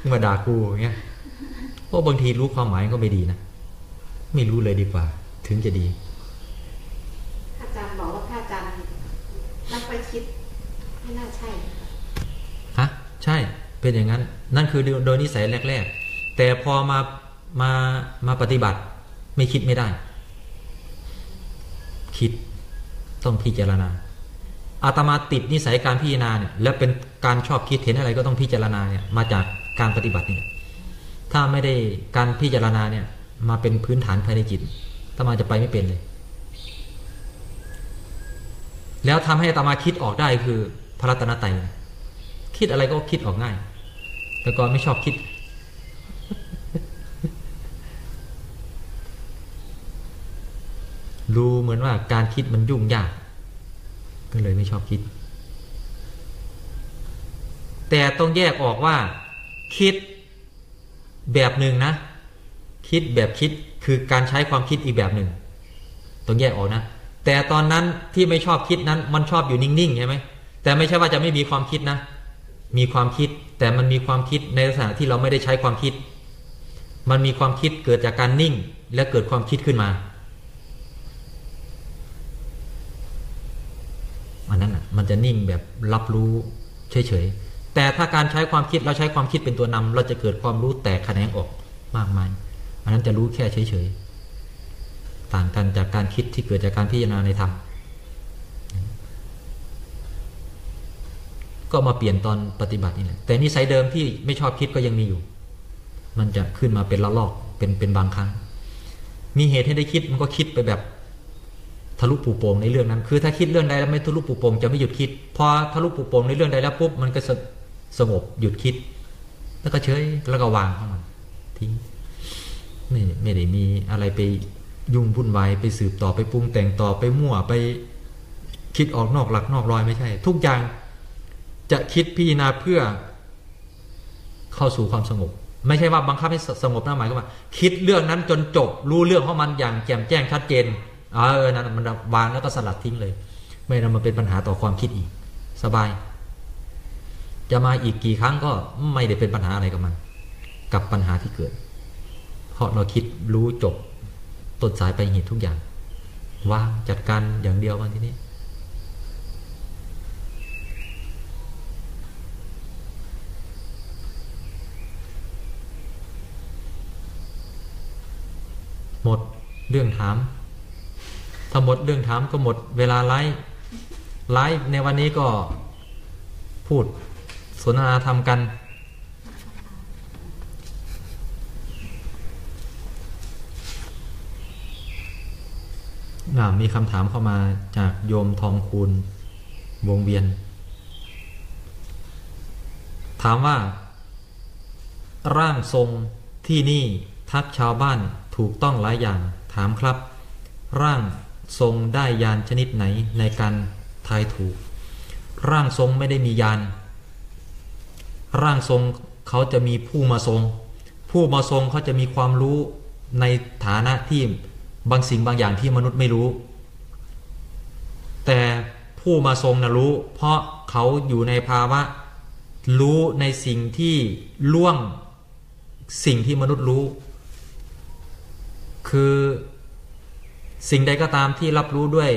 มึงมาด่ากูอย่างเงี้ยเพราะบางทีรู้ความหมายก็ไม่ดีนะไม่รู้เลยดีกว่า ถึงจะดีอาจารย์บอกว่าถ้าอาจารย์ไม่ค่อยคิดไม่น่าใช่นะคะฮะใช่ เป็นอย่างนั้น นั่นคือโดยนิสัยแรก ๆ แต่พอมามามาปฏิบัติ ไม่คิดไม่ได้ คิดต้องพิจารณาอาตมาติดนิสัยการพิจารณาเนี่ยและเป็นการชอบคิดเห็นอะไรก็ต้องพิจารณาเนี่ยมาจากการปฏิบัติเนี่แหละถ้าไม่ได้การพิจารณาเนี่ยมาเป็นพื้นฐานภายในจิตอาตมาจะไปไม่เป็นเลย แล้วทำให้อาตมาคิดออกได้คือพระรัตนตรัยคิดอะไรก็คิดออกง่าย แต่ก่อนไม่ชอบคิด รู้เหมือนว่าการคิดมันยุ่งยาก ก็เลยไม่ชอบคิด แต่ต้องแยกออกว่า คิดแบบหนึ่งนะ คิดแบบคิดคือการใช้ความคิดอีกแบบหนึ่งต้องแยกออกนะ แต่ตอนนั้นที่ไม่ชอบคิดนั้น มันชอบอยู่นิ่งๆใช่ไหมแต่ไม่ใช่ว่าจะไม่มีความคิดนะ มีความคิด แต่มันมีความคิดในลักษณะที่เราไม่ได้ใช้ความคิด มันมีความคิดเกิดจากการนิ่งและเกิดความคิดขึ้นมาอันนั้นอะมันจะนิ่งแบบรับรู้เฉยๆ แต่ถ้าการใช้ความคิดเราใช้ความคิดเป็นตัวนำเราจะเกิดความรู้แตกแขนงออกมากมาย อันนั้นจะรู้แค่เฉยๆ ต่างกันจากการคิดที่เกิดจากการพิจารณาในธรรม ก็มาเปลี่ยนตอนปฏิบัตินี่แหละแต่นิสัยเดิมที่ไม่ชอบคิดก็ยังมีอยู่ มันจะขึ้นมาเป็นละลอกเป็นเป็นบางครั้ง มีเหตุให้ได้คิดมันก็คิดไปแบบทะลุปูโป่งในเรื่องนั้น คือถ้าคิดเรื่องใดแล้วไม่ทะลุปูโป่งจะไม่หยุดคิด พอทะลุปูโป่งในเรื่องใดแล้วปุ๊บมันก็สสงบหยุดคิด แล้วก็เฉยแล้วก็วางเข้ามันทิ้งไม่ไม่ได้มีอะไรไปยุ่งวุ่นวายไปสืบต่อไปปรุงแต่งต่อไปมั่วไปคิดออกนอกหลักนอกรอยไม่ใช่ ทุกอย่าง จะคิดพิจารณาเพื่อเข้าสู่ความสงบ ไม่ใช่ว่าบังคับให้สงบนะหมายก็ว่า คิดเรื่องนั้นจนจบ รู้เรื่องของมันอย่างแจ่มแจ้งชัดเจนเออนั้นมันวางแล้วก็สลัดทิ้งเลย ไม่นำมาเป็นปัญหาต่อความคิดอีก สบาย จะมาอีกกี่ครั้งก็ไม่ได้เป็นปัญหาอะไรกับมัน กับปัญหาที่เกิด เพราะเราคิดรู้จบต้นสายไปเหตุทุกอย่างวางจัดการอย่างเดียววันที่นี้ หมดเรื่องถาม ถ้าหมดเรื่องถามก็หมดเวลาไลฟ์ไลฟ์ในวันนี้ก็พูดสนทนาธรรมกันอ่ามีคำถามเข้ามาจากโยมทองคูณวงเวียน ถามว่า ร่างทรงที่นี่ทักชาวบ้าน ถูกต้องหลายอย่างถามครับ ร่างทรงได้ยานชนิดไหนในการทายถูก ร่างทรงไม่ได้มียาน ร่างทรงเขาจะมีผู้มาทรง ผู้มาทรงเขาจะมีความรู้ในฐานะที่บางสิ่งบางอย่างที่มนุษย์ไม่รู้ แต่ผู้มาทรงนะรู้ เพราะเขาอยู่ในภาวะ รู้ในสิ่งที่ล่วงสิ่งที่มนุษย์รู้ คือสิ่งใดก็ตามที่รับรู้ด้วย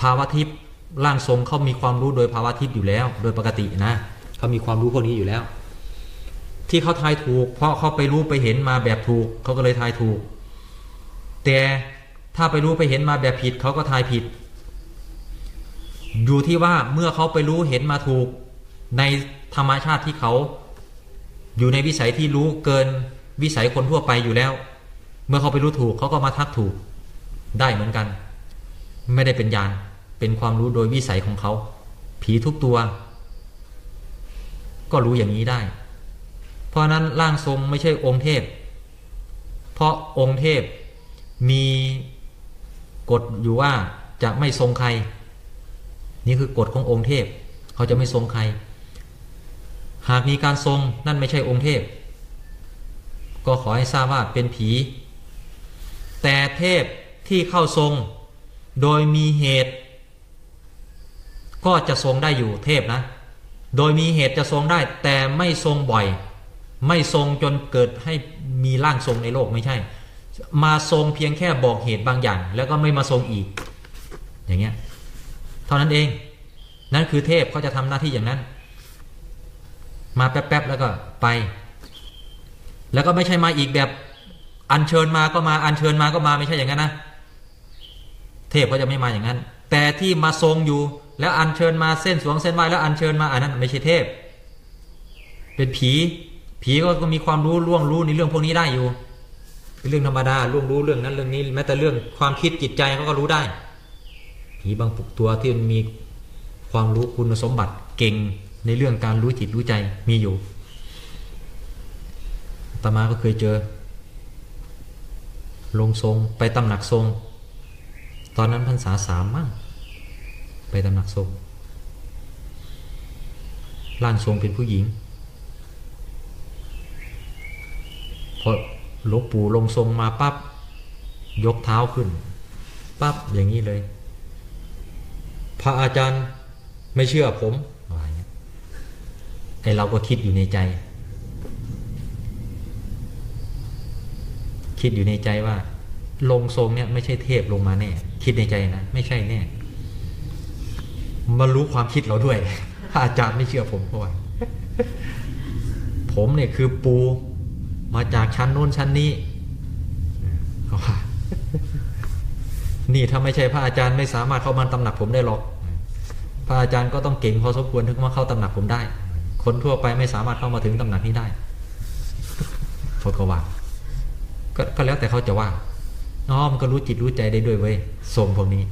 ภาวะทิพย์ร่างทรงเขามีความรู้โดยภาวะทิพย์อยู่แล้ว โดยปกตินะเขามีความรู้พวกนี้อยู่แล้ว ที่เขาทายถูก เพราะเขาไปรู้ไปเห็นมาแบบถูกเขาก็เลยทายถูก แต่ถ้าไปรู้ไปเห็นมาแบบผิดเขาก็ทายผิด อยู่ที่ว่าเมื่อเขาไปรู้เห็นมาถูก ในธรรมชาติที่เขา อยู่ในวิสัยที่รู้เกินวิสัยคนทั่วไปอยู่แล้ว เมื่อเขาไปรู้ถูกเขาก็มาทักถูกได้เหมือนกัน ไม่ได้เป็นญาณเป็นความรู้โดยวิสัยของเขา ผีทุกตัว ก็รู้อย่างนี้ได้ เพราะนั้นร่างทรงไม่ใช่องค์เทพ เพราะองค์เทพมีกฎอยู่ว่าจะไม่ทรงใคร นี่คือกฎขององค์เทพ เขาจะไม่ทรงใคร หากมีการทรงนั่นไม่ใช่องค์เทพ ก็ขอให้ทราบว่าเป็นผี แต่เทพที่เข้าทรง โดยมีเหตุ ก็จะทรงได้อยู่เทพนะ โดยมีเหตุจะทรงได้ แต่ไม่ทรงบ่อย ไม่ทรงจนเกิดให้มีร่างทรงในโลกไม่ใช่ มาทรงเพียงแค่บอกเหตุบางอย่าง แล้วก็ไม่มาทรงอีก อย่างเงี้ยเท่านั้นเอง นั่นคือเทพเขาจะทำหน้าที่อย่างนั้น มาแป๊บๆแล้วก็ไป แล้วก็ไม่ใช่มาอีกแบบ อัญเชิญมาก็มา อัญเชิญมาก็มาไม่ใช่อย่างนั้นนะ เทพเขาจะไม่มาอย่างนั้น แต่ที่มาทรงอยู่ แล้วอัญเชิญมาเส้นสวงเส้นไหวแล้วอัญเชิญมาอันนั้นไม่ใช่เทพ เป็นผี ผีก็มีความรู้ล่วงรู้ในเรื่องพวกนี้ได้อยู่เป็นเรื่องธรรมดาล่วงรู้เรื่องนั้นเรื่องนี้ แม้แต่เรื่องความคิดจิตใจเขาก็รู้ได้ ผีบางตัวที่มันมีความรู้คุณสมบัติเก่งในเรื่องการรู้จิตรู้ใจมีอยู่อาตมาก็เคยเจอ ลงทรงไปตำหนักทรง ตอนนั้นพรรษาสามมั่ง ไปตำหนักทรงร่างทรงเป็นผู้หญิง พอหลวงปู่ลงทรงมาปั๊บยกเท้าขึ้นปั๊บอย่างนี้เลย พระอาจารย์ไม่เชื่อผมอย่างเงี้ยไอเราก็คิดอยู่ในใจ คิดอยู่ในใจว่า ลงทรงเนี่ยไม่ใช่เทพลงมาแน่ คิดในใจนะ ไม่ใช่แน่มารู้ความคิดเราด้วยพระอาจารย์ไม่เชื่อผมเพราะว่าผมเนี่ยคือปูมาจากชั้นโน้นชั้นนี้เขาว่านี่ถ้าไม่ใช่พระอาจารย์ไม่สามารถเข้ามาตำหนักผมได้หรอก พระอาจารย์ก็ต้องเก่งพอสมควรถึงมาเข้าตำหนักผมได้ คนทั่วไปไม่สามารถเข้ามาถึงตำหนักนี้ได้เขาก็ว่า ก็ก็แล้วแต่เขาจะว่าอ๋อมันก็รู้จิตรู้ใจได้ด้วยเว้ยทรงพวกนี้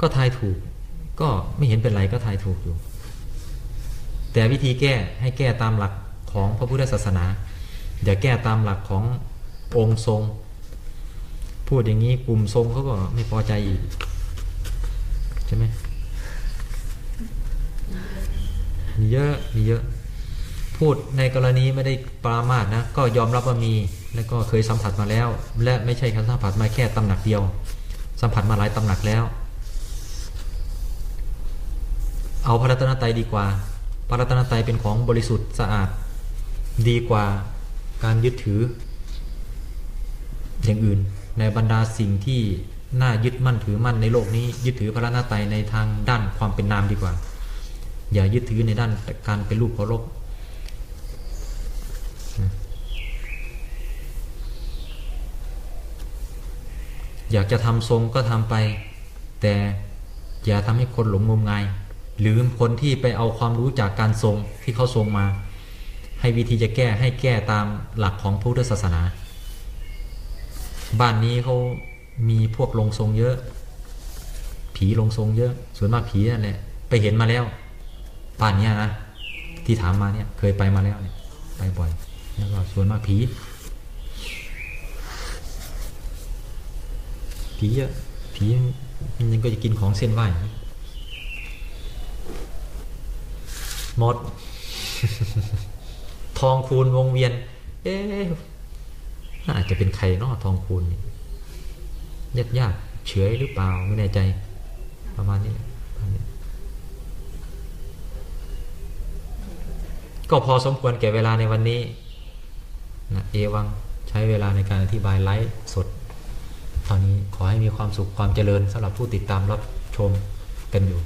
ก็ทายถูก ก็ไม่เห็นเป็นไรก็ทายถูกอยู่ แต่วิธีแก้ให้แก้ตามหลักของพระพุทธศาสนาอย่าแก้ตามหลักขององค์ทรง พูดอย่างนี้กลุ่มทรงเขาก็ไม่พอใจอีกใช่ไหมมีเยอะมีเยอะ พูดในกรณีไม่ได้ปรามาสนะก็ยอมรับว่ามี แล้วก็เคยสัมผัสมาแล้ว และไม่ใช่แค่สัมผัสมาแค่ตำหนักเดียว สัมผัสมาหลายตำหนักแล้ว เอาพระรัตนตรัยดีกว่า พระรัตนตรัยเป็นของบริสุทธิ์สะอาด ดีกว่าการยึดถือ อย่างอื่นในบรรดาสิ่งที่น่ายึดมั่นถือมั่นในโลกนี้ ยึดถือพระรัตนตรัยในทางด้านความเป็นนามดีกว่า อย่ายึดถือในด้านการเป็นรูปเคารพ อยากจะทำทรงก็ทำไป แต่อย่าทำให้คนหลงงมงาย หรือคนที่ไปเอาความรู้จากการทรงที่เขาทรงมา ให้วิธีจะแก้ให้แก้ตามหลักของพุทธศาสนา บ้านนี้เขามีพวกลงทรงเยอะ ผีลงทรงเยอะ ส่วนมากผีนั่นแหละไปเห็นมาแล้วบ้านเนี้ยนะที่ถามมาเนี่ยเคยไปมาแล้วเนี่ยไปบ่อยแล้วก็ส่วนมากผี ผีอะผีมันยังก็จะกินของเส้นไหวหมด ทองคูณวงเวียน เอ๊ะน่าจะเป็นใครนาทองคูณญาติญาติๆเฉยหรือเปล่าไม่แน่ใจ ประมาณนี้ประมาณนี้ ก็พอสมควรแก่เวลาในวันนี้นะเอวังใช้เวลาในการอธิบายไลฟ์สด ตอนนี้ขอให้มีความสุขความเจริญสำหรับผู้ติดตามรับชมกันอยู่